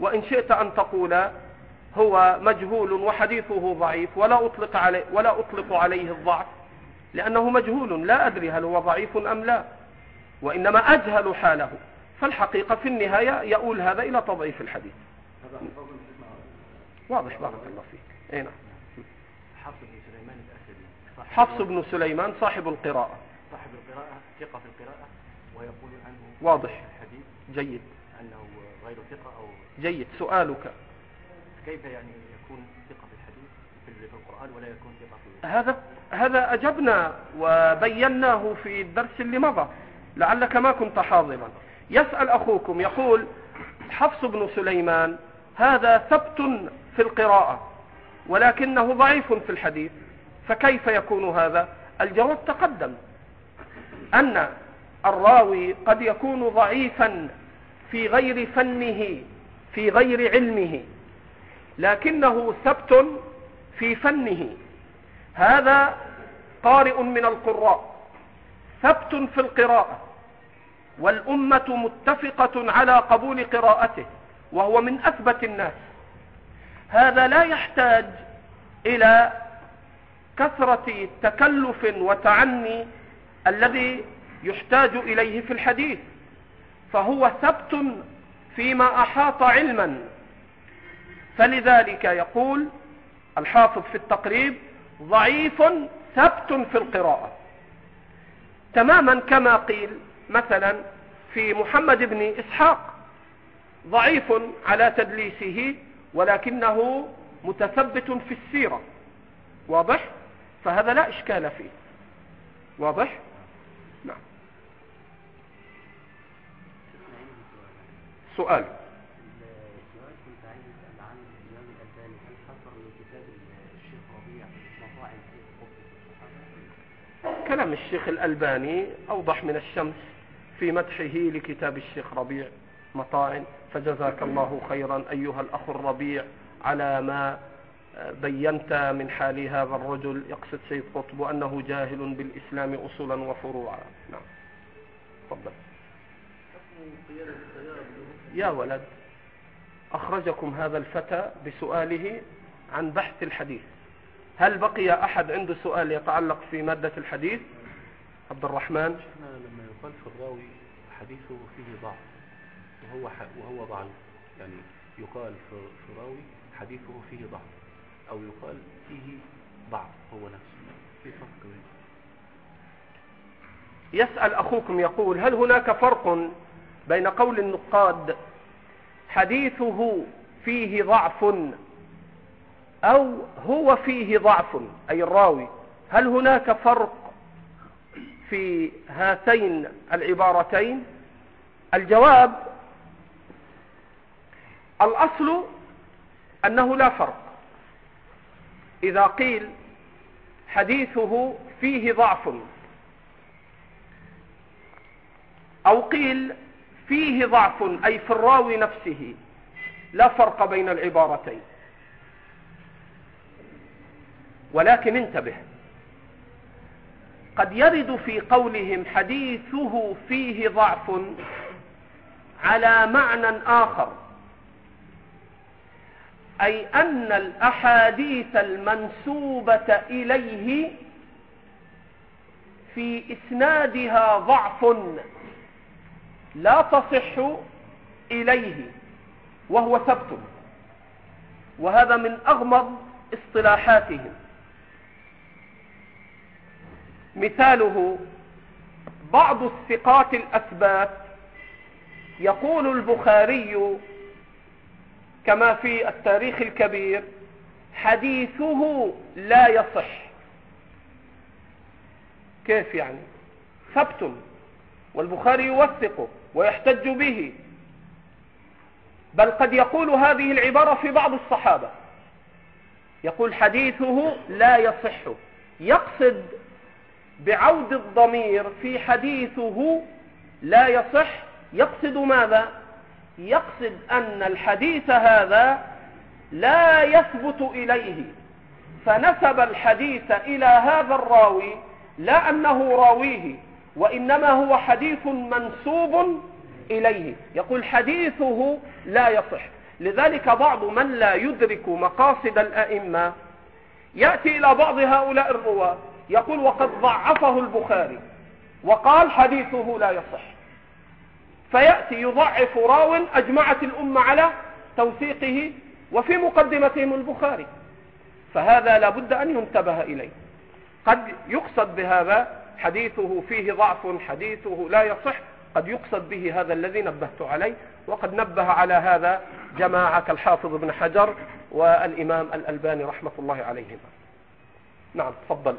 وإن شئت أن تقول هو مجهول وحديثه ضعيف ولا أطلق عليه, ولا أطلق عليه الضعف لأنه مجهول لا أدري هل هو ضعيف أم لا وإنما أجهل حاله. فالحقيقة في النهاية يؤول هذا إلى تضعيف الحديث. واضح بارك الله فيك. أي نعم. حفص بن سليمان صاحب القراءة. صاحب القراءة ثقة في القراءة ويقول عنه واضح. الحديث جيد. أنه غير ثقة أو جيد. سؤالك. كيف يعني يكون ثقة في الحديث في في القرآن ولا يكون ثقة في هذا هذا أجبنا وبيناه في الدرس اللي مضى. لعلك ما كنت حاضرا. يسأل أخوكم يقول حفص بن سليمان هذا ثبت في القراءة ولكنه ضعيف في الحديث. فكيف يكون هذا؟ الجواب تقدم. أن الراوي قد يكون ضعيفا في غير فنه في غير علمه لكنه ثبت في فنه. هذا قارئ من القراء ثبت في القراءة والأمة متفقة على قبول قراءته وهو من أثبت الناس. هذا لا يحتاج إلى كثرة تكلف وتعني الذي يحتاج إليه في الحديث. فهو ثبت فيما أحاط علما. فلذلك يقول الحافظ في التقريب ضعيف ثبت في القراءة. تماما كما قيل مثلا في محمد بن إسحاق ضعيف على تدليسه ولكنه متثبت في السيرة. واضح؟ فهذا لا إشكال فيه. واضح؟ نعم. سؤال؟ كلام الشيخ الألباني أوضح من الشمس في مدحه لكتاب الشيخ ربيع مطاعن. فجزاك الله خيرا أيها الأخ الربيع على ما بينت من حال هذا الرجل يقصد سيد قطب أنه جاهل بالإسلام أصولا وفروعا. نعم. تفضل. يا ولد أخرجكم هذا الفتى بسؤاله عن بحث الحديث. هل بقي أحد عنده سؤال يتعلق في مادة الحديث؟ عبد الرحمن. لما يقال في الراوي حديثه فيه ضعف وهو. وهو ضعيف. يعني يقال في, في راوي حديثه فيه ضعف. أو يقال فيه ضعف هو نفسه. في فرق بين يسأل أخوكم يقول هل هناك فرق بين قول النقاد حديثه فيه ضعف أو هو فيه ضعف؟ أي الراوي. هل هناك فرق في هاتين العبارتين؟ الجواب الأصل أنه لا فرق. إذا قيل حديثه فيه ضعف. أو قيل فيه ضعف أي في الراوي نفسه لا فرق بين العبارتين. ولكن انتبه قد يرد في قولهم حديثه فيه ضعف على معنى آخر. أي أن الأحاديث المنسوبة إليه في إسنادها ضعف لا تصح إليه وهو ثبت. وهذا من أغمض اصطلاحاتهم. مثاله بعض الثقات الأثبات يقول البخاري كما في التاريخ الكبير حديثه لا يصح. كيف يعني؟ ثبت والبخاري يوثقه ويحتج به. بل قد يقول هذه العبارة في بعض الصحابة. يقول حديثه لا يصح. يقصد بعود الضمير في حديثه لا يصح. يقصد ماذا؟ يقصد أن الحديث هذا لا يثبت إليه. فنسب الحديث إلى هذا الراوي لا أنه راويه وإنما هو حديث منسوب إليه. يقول حديثه لا يصح. لذلك بعض من لا يدرك مقاصد الأئمة. يأتي إلى بعض هؤلاء الرواة يقول وقد ضعفه البخاري وقال حديثه لا يصح فيأتي يضعف راو أجمعت الأمة على توثيقه وفي مقدمتهم البخاري. فهذا لابد أن ينتبه إليه. قد يقصد بهذا حديثه فيه ضعف حديثه لا يصح. قد يقصد به هذا الذي نبهت عليه. وقد نبه على هذا جماعة كالحافظ ابن حجر والإمام الألباني رحمة الله عليهما. نعم تفضل.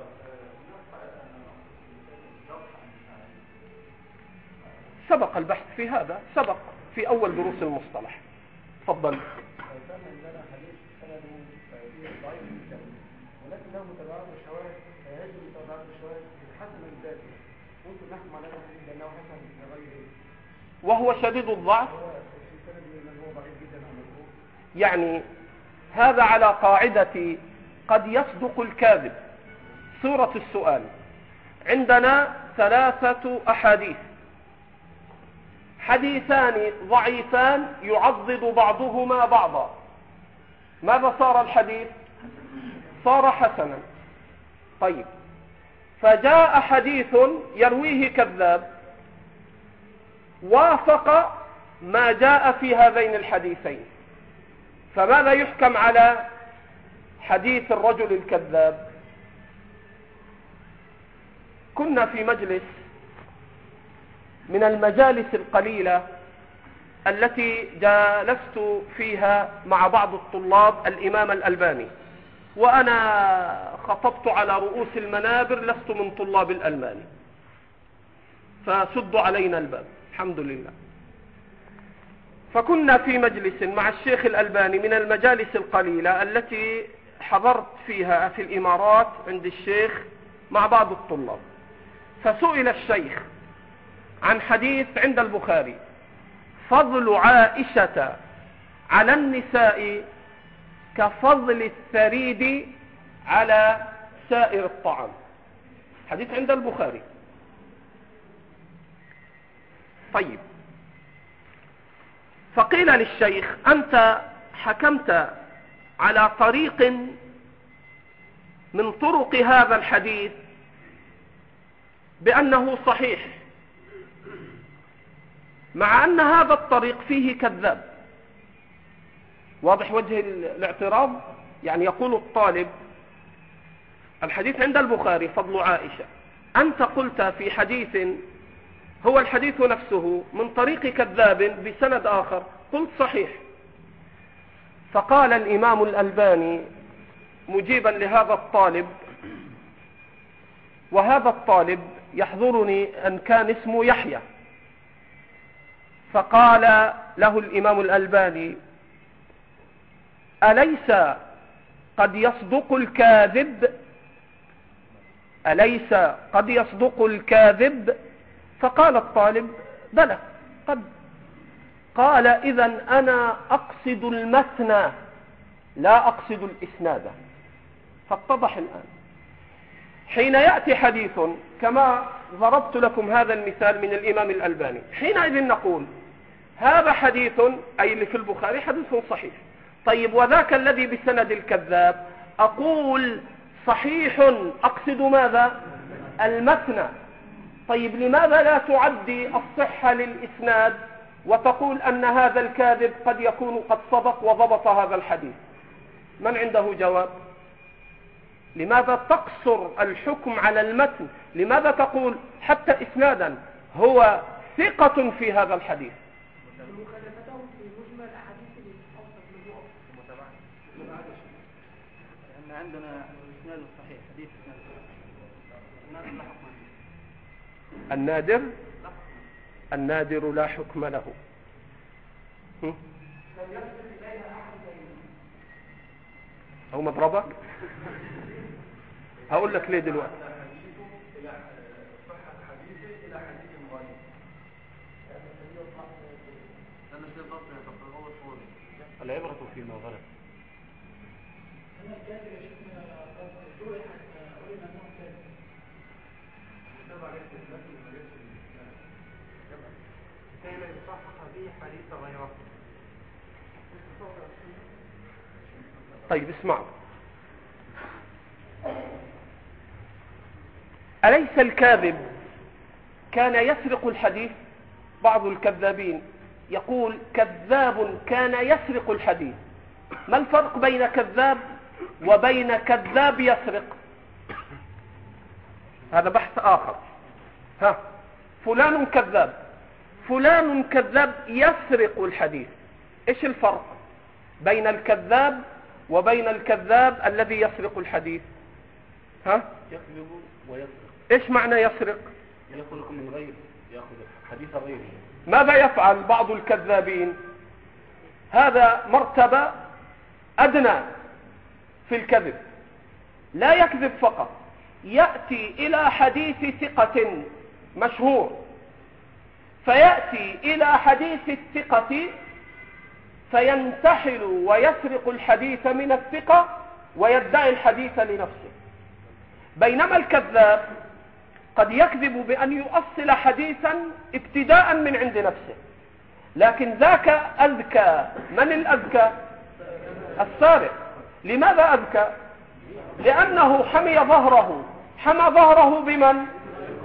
سبق البحث في هذا سبق في أول دروس المصطلح. تفضل. وهو شديد الضعف. يعني هذا على قاعدة قد يصدق الكاذب. صورة السؤال. عندنا ثلاثة أحاديث. حديثان ضعيفان يعضد بعضهما بعضا. ماذا صار الحديث؟ صار حسنا. طيب. فجاء حديث يرويه كذاب. وافق ما جاء في هذين الحديثين. فماذا يحكم على حديث الرجل الكذاب؟ كنا في مجلس من المجالس القليلة التي جالست فيها مع بعض الطلاب الإمام الألباني. وأنا خطبت على رؤوس المنابر لست من طلاب الألماني فسدوا علينا الباب الحمد لله. فكنا في مجلس مع الشيخ الألباني من المجالس القليلة التي حضرت فيها في الإمارات عند الشيخ مع بعض الطلاب. فسئل الشيخ عن حديث عند البخاري. فضل عائشة على النساء كفضل الثريد على سائر الطعام. حديث عند البخاري. طيب. فقيل للشيخ أنت حكمت على طريق من طرق هذا الحديث بأنه صحيح. مع أن هذا الطريق فيه كذاب. واضح وجه الاعتراض؟ يعني يقول الطالب الحديث عند البخاري فضل عائشة أنت قلت في حديث هو الحديث نفسه من طريق كذاب بسند آخر قلت صحيح. فقال الإمام الألباني مجيبا لهذا الطالب وهذا الطالب يحضرني أن كان اسمه يحيى. فقال له الإمام الألباني أليس قد يصدق الكاذب؟ أليس قد يصدق الكاذب؟ فقال الطالب بلى قد. قال إذا أنا أقصد المثنى لا أقصد الإسناد. فاتضح الآن. حين يأتي حديث كما ضربت لكم هذا المثال من الإمام الألباني حينئذ نقول هذا حديث أي اللي في البخاري حديث صحيح. طيب وذاك الذي بسند الكذاب أقول صحيح أقصد ماذا؟ المثنى طيب لماذا لا تعدي الصحة للإسناد وتقول أن هذا الكاذب قد يكون قد صدق وضبط هذا الحديث؟ من عنده جواب؟ لماذا تقصر الحكم على المتن؟ لماذا تقول حتى إسنادا هو ثقة في هذا الحديث؟ في مجمل من لأن عندنا الإسناد الصحيح حديث إسناد الإسناد لا حكم له. النادر؟ النادر لا حكم له. هم؟ هو مضربك *laughs* هقول لك ليه دلوقتي. العبرة فيما غلط طيب اسمعوا أليس الكاذب كان يسرق الحديث؟ بعض الكذابين. يقول كذاب كان يسرق الحديث ما الفرق بين كذاب وبين كذاب يسرق؟ هذا بحث آخر. ها فلان كذاب. فلان كذاب يسرق الحديث إيش الفرق بين الكذاب وبين الكذاب الذي يسرق الحديث ها؟ يكذب ويسرق. إيش معنى يسرق؟ يخلق من غيره يأخذ حديث غيره. ماذا يفعل بعض الكذابين؟ هذا مرتبة أدنى في الكذب. لا يكذب فقط يأتي إلى حديث ثقة مشهور. فيأتي إلى حديث الثقة فينتحل ويسرق الحديث من الثقة ويدعي الحديث لنفسه. بينما الكذاب قد يكذب بأن يؤصل حديثا ابتداء من عند نفسه. لكن ذاك أذكى. من الأذكى؟ السارق. لماذا أذكى؟ لأنه حمي ظهره. حمى ظهره بمن؟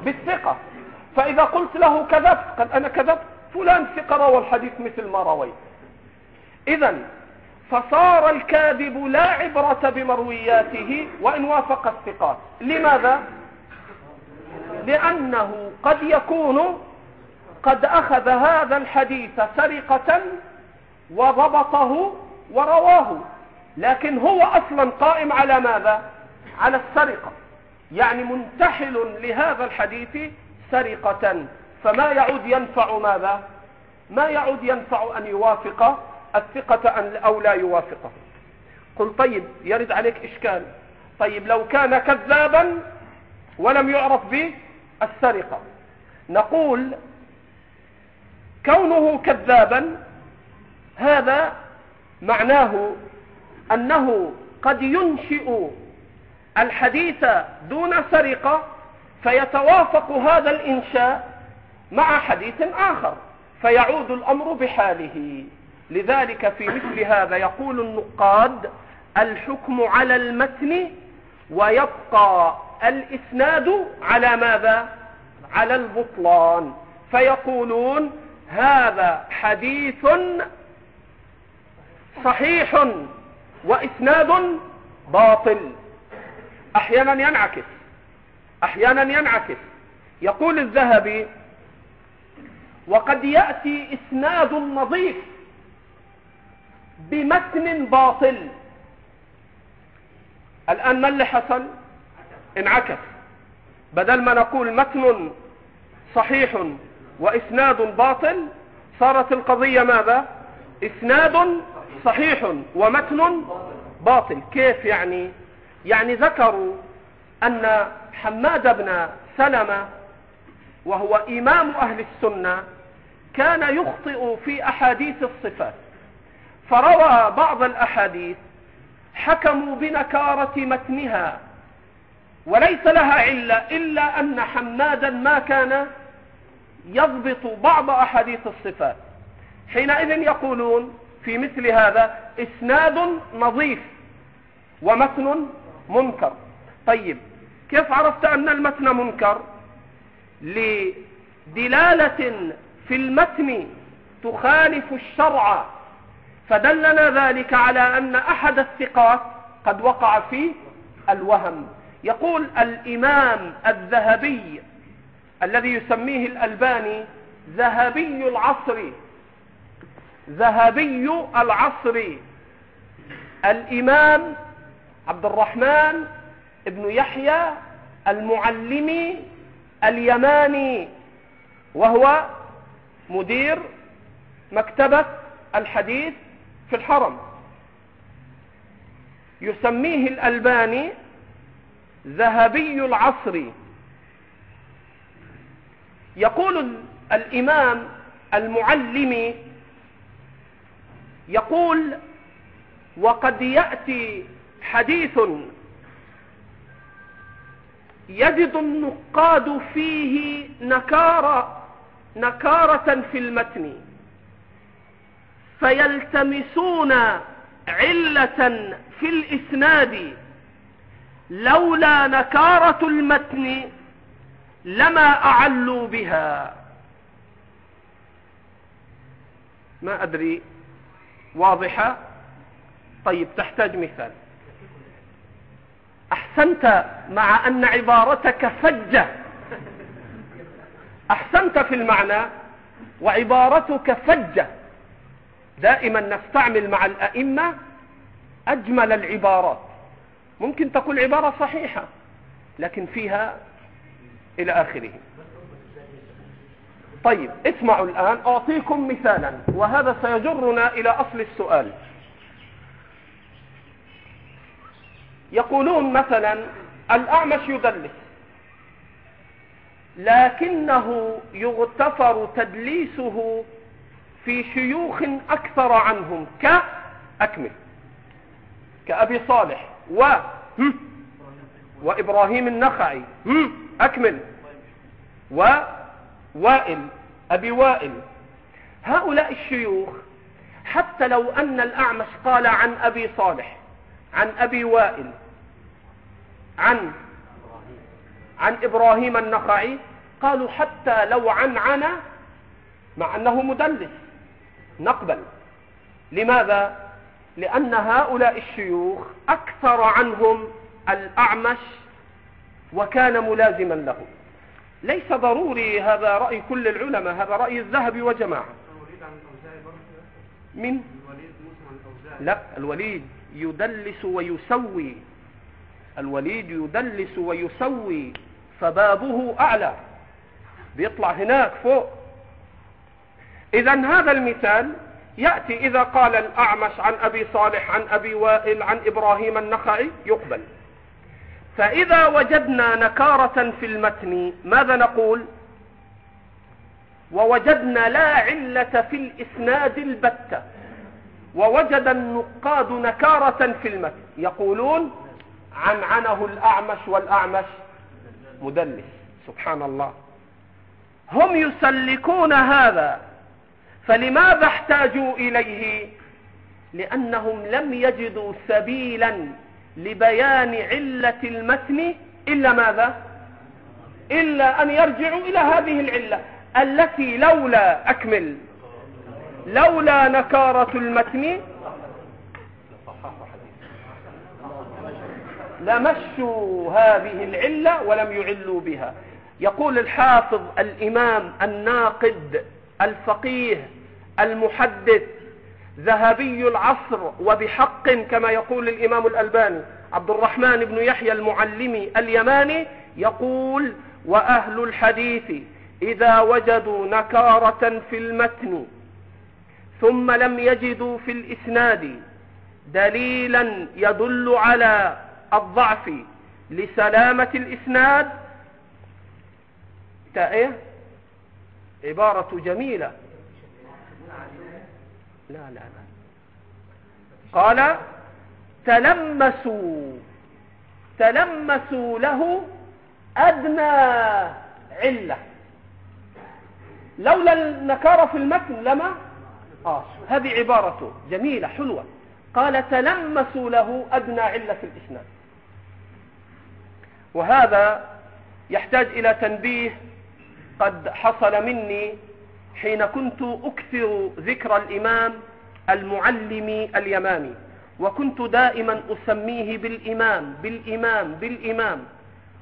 بالثقة. فإذا قلت له كذبت قد أنا كذبت فلان ثقة روى الحديث مثل ما رويت. إذا فصار الكاذب لا عبرة بمروياته وإن وافق الثقات. لماذا؟ لأنه قد يكون قد أخذ هذا الحديث سرقة وضبطه ورواه لكن هو أصلا قائم على ماذا؟ على السرقة. يعني منتحل لهذا الحديث سرقة. فما يعود ينفع ماذا؟ ما يعود ينفع أن يوافق الثقة أو لا يوافقه. قل طيب يرد عليك إشكال. طيب لو كان كذابا ولم يعرف به السرقة. نقول كونه كذابا هذا معناه أنه قد ينشئ الحديث دون سرقة فيتوافق هذا الإنشاء مع حديث آخر فيعود الأمر بحاله. لذلك في مثل هذا يقول النقاد الحكم على المتن ويبقى الإسناد على ماذا؟ على البطلان. فيقولون هذا حديث صحيح وإسناد باطل. أحيانا ينعكس. أحيانا ينعكس. يقول الذهبي وقد يأتي إسناد نظيف بمتن باطل. الآن ما اللي حصل؟ انعكس. بدل ما نقول متن صحيح وإسناد باطل صارت القضية ماذا؟ إسناد صحيح ومتن باطل. كيف يعني؟ يعني ذكروا أن حماد بن سلمة وهو إمام أهل السنة كان يخطئ في أحاديث الصفات. فروى بعض الأحاديث حكموا بنكارة متنها. وليس لها علة إلا أن حمادا ما كان يضبط بعض أحاديث الصفات. حينئذ يقولون في مثل هذا إسناد نظيف ومتن منكر. طيب كيف عرفت أن المتن منكر؟ لدلالة في المتن تخالف الشرع. فدلنا ذلك على أن أحد الثقات قد وقع في الوهم. يقول الإمام الذهبي الذي يسميه الألباني ذهبي العصر ذهبي العصر. الإمام عبد الرحمن ابن يحيى المعلمي اليماني وهو مدير مكتبة الحديث في الحرم. يسميه الألباني ذهبي العصر. يقول الإمام المعلم يقول وقد يأتي حديث يجد النقاد فيه نكارة نكارة في المتن فيلتمسون علة في الإسناد. لولا نكارة المتن لما أعلوا بها. ما أدري واضحة؟ طيب تحتاج مثال. أحسنت مع أن عبارتك فجة أحسنت في المعنى وعبارتك فجة دائما نستعمل مع الأئمة أجمل العبارات. ممكن تقول عبارة صحيحة لكن فيها إلى آخره. طيب اسمعوا الآن أعطيكم مثالا وهذا سيجرنا إلى أصل السؤال. يقولون مثلا الأعمش يدلس لكنه يغتفر تدليسه في شيوخ أكثر عنهم كأكمل كأبي صالح. و وإبراهيم النخعي. أكمل. ووائل أبي وائل. هؤلاء الشيوخ حتى لو أن الأعمش قال عن أبي صالح عن أبي وائل عن عن إبراهيم النخعي قالوا حتى لو عن عنا مع أنه مدلس نقبل. لماذا؟ لأن هؤلاء الشيوخ أكثر عنهم الأعمش وكان ملازما له ليس ضروري هذا رأي كل العلماء هذا رأي الذهبي وجماعة. من؟ لا الوليد يدلس ويسوي. الوليد يدلس ويسوي فبابه أعلى. بيطلع هناك فوق. إذا هذا المثال يأتي إذا قال الأعمش عن أبي صالح عن أبي وائل عن إبراهيم النخعي يقبل. فإذا وجدنا نكارة في المتن ماذا نقول؟ ووجدنا لا علة في الإسناد البتة. ووجد النقاد نكارة في المتن. يقولون عنعنه الأعمش والأعمش مدلس. سبحان الله. هم يسلكون هذا. فلماذا احتاجوا إليه؟ لأنهم لم يجدوا سبيلا لبيان علة المتن إلا ماذا؟ إلا أن يرجعوا إلى هذه العلة التي لولا أكمل لولا نكارة المتن لمشوا هذه العلة ولم يعلوا بها. يقول الحافظ الإمام الناقد الفقيه المحدث ذهبي العصر وبحق كما يقول الإمام الألباني عبد الرحمن بن يحيى المعلمي اليماني يقول وأهل الحديث إذا وجدوا نكارة في المتن ثم لم يجدوا في الإسناد دليلا يدل على الضعف لسلامة الإسناد. تأيه عبارة جميلة. لا لا لا. قال تلمسوا تلمسوا له أدنى علة. لولا النكارة في المتن لما؟ آه هذه عبارته جميلة حلوة. قال تلمسوا له أدنى علة في الإسناد. وهذا يحتاج إلى تنبيه قد حصل مني حين كنت أكثر ذكر الإمام المعلم اليمامي وكنت دائما أسميه بالإمام بالإمام بالإمام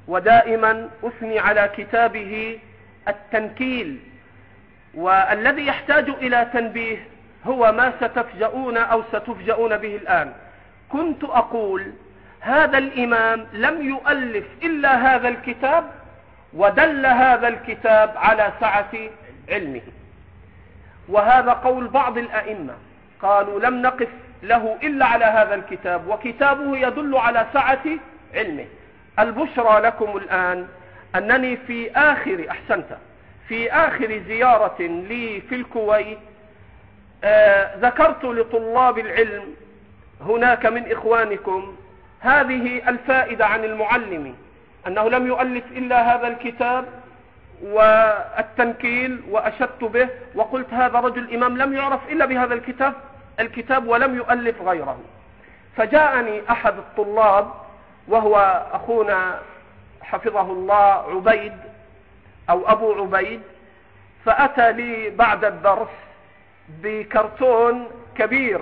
ودائما أثني على كتابه التنكيل. والذي يحتاج إلى تنبيه هو ما ستفجؤون أو ستفجؤون به الآن. كنت أقول هذا الإمام لم يؤلف إلا هذا الكتاب ودل هذا الكتاب على سعة علمه. وهذا قول بعض الأئمة. قالوا لم نقف له إلا على هذا الكتاب وكتابه يدل على سعة علمه. البشرى لكم الآن أنني في آخر أحسنت في آخر زيارة لي في الكويت آه ذكرت لطلاب العلم هناك من إخوانكم هذه الفائدة عن المعلم أنه لم يؤلف إلا هذا الكتاب والتنكيل وأشدت به وقلت هذا رجل إمام لم يعرف إلا بهذا الكتاب الكتاب ولم يؤلف غيره. فجاءني أحد الطلاب وهو أخونا حفظه الله عبيد أو أبو عبيد فأتى لي بعد الدرس بكرتون كبير.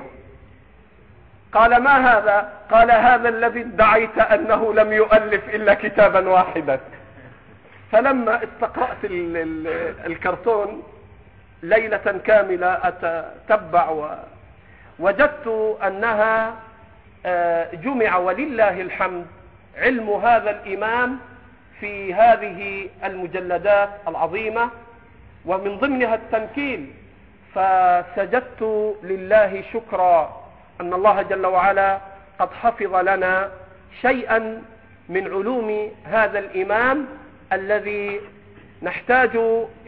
قال ما هذا؟ قال هذا الذي ادعيت أنه لم يؤلف إلا كتابا واحدا. فلما استقرأت الكرتون ليلة كاملة أتتبع وجدت أنها جمع ولله الحمد علم هذا الإمام في هذه المجلدات العظيمة ومن ضمنها التنكيل فسجدت لله شكرا أن الله جل وعلا قد حفظ لنا شيئا من علوم هذا الإمام الذي نحتاج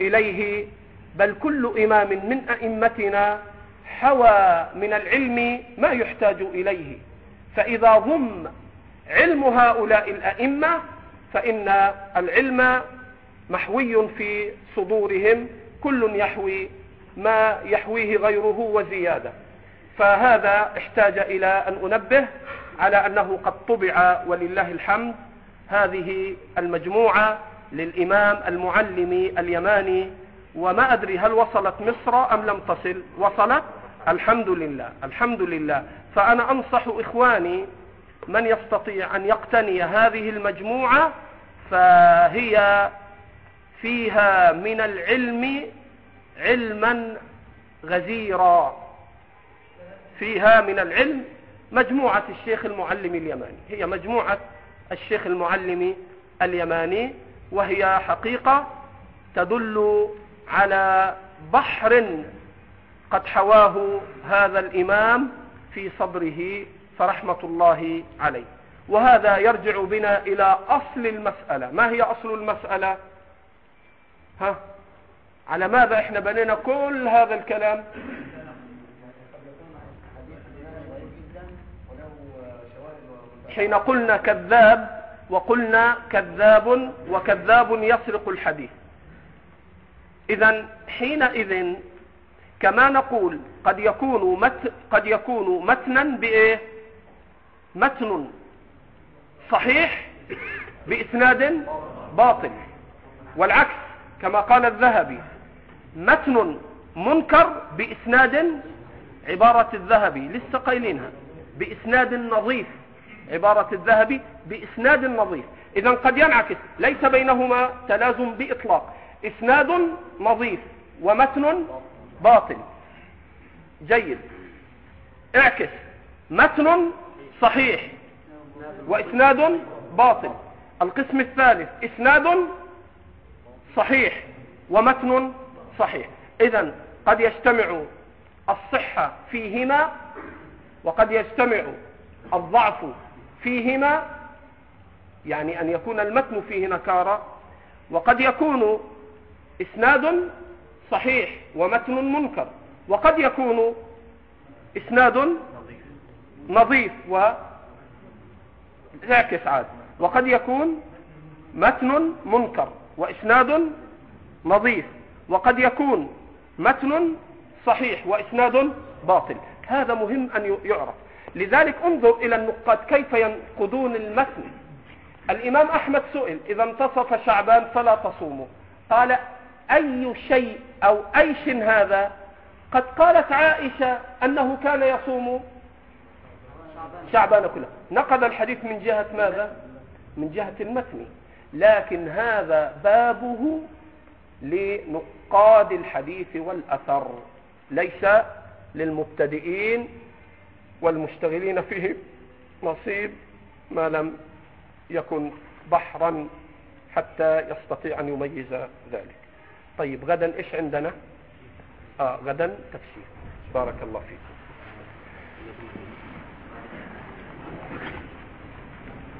إليه بل كل إمام من أئمتنا حوى من العلم ما يحتاج إليه. فإذا ضم علم هؤلاء الأئمة فإن العلم محوي في صدورهم كل يحوي ما يحويه غيره وزيادة. فهذا احتاج إلى أن أنبه على أنه قد طبع ولله الحمد. هذه المجموعة للإمام المعلم اليماني وما أدري هل وصلت مصر أم لم تصل. وصلت؟ الحمد لله الحمد لله. فأنا أنصح إخواني من يستطيع أن يقتني هذه المجموعة فهي فيها من العلم علما غزيرا. فيها من العلم مجموعة الشيخ المعلم اليماني. هي مجموعة الشيخ المعلم اليماني. وهي حقيقة تدل على بحر قد حواه هذا الإمام في صدره فرحمة الله عليه. وهذا يرجع بنا إلى أصل المسألة. ما هي أصل المسألة؟ ها؟ على ماذا إحنا بنينا كل هذا الكلام؟ حين قلنا كذاب وقلنا كذاب وكذاب يسرق الحديث. اذا حينئذ كما نقول قد يكون مت قد يكون متنا بإيه؟ متن صحيح بإسناد باطل. والعكس كما قال الذهبي متن منكر بإسناد عبارة الذهبي لسه قايلينها بإسناد نظيف. عبارة الذهبي بإسناد نظيف. اذا قد ينعكس ليس بينهما تلازم بإطلاق. إسناد نظيف ومتن باطل. جيد. اعكس. متن صحيح وإسناد باطل. القسم الثالث إسناد صحيح ومتن صحيح. اذا قد يجتمع الصحة فيهما وقد يجتمع الضعف فيهما يعني أن يكون المتن فيه نكارة وقد يكون إسناد صحيح ومتن منكر وقد يكون إسناد نظيف و اعكس عاد وقد يكون متن منكر وإسناد نظيف وقد يكون متن صحيح وإسناد باطل. هذا مهم أن يعرف. لذلك انظر إلى النقاد كيف ينقضون المتن. الإمام أحمد سئل إذا انتصف شعبان فلا تصوموا. قال أي شيء أو أيش هذا؟ قد قالت عائشة أنه كان يصوم شعبان كله. نقض الحديث من جهة ماذا؟ من جهة المتن. لكن هذا بابه لنقاد الحديث والأثر ليس للمبتدئين والمشتغلين فيه نصيب ما لم يكن بحرا حتى يستطيع أن يميز ذلك. طيب غدا إيش عندنا؟ آه غدا تفسير. بارك الله فيكم.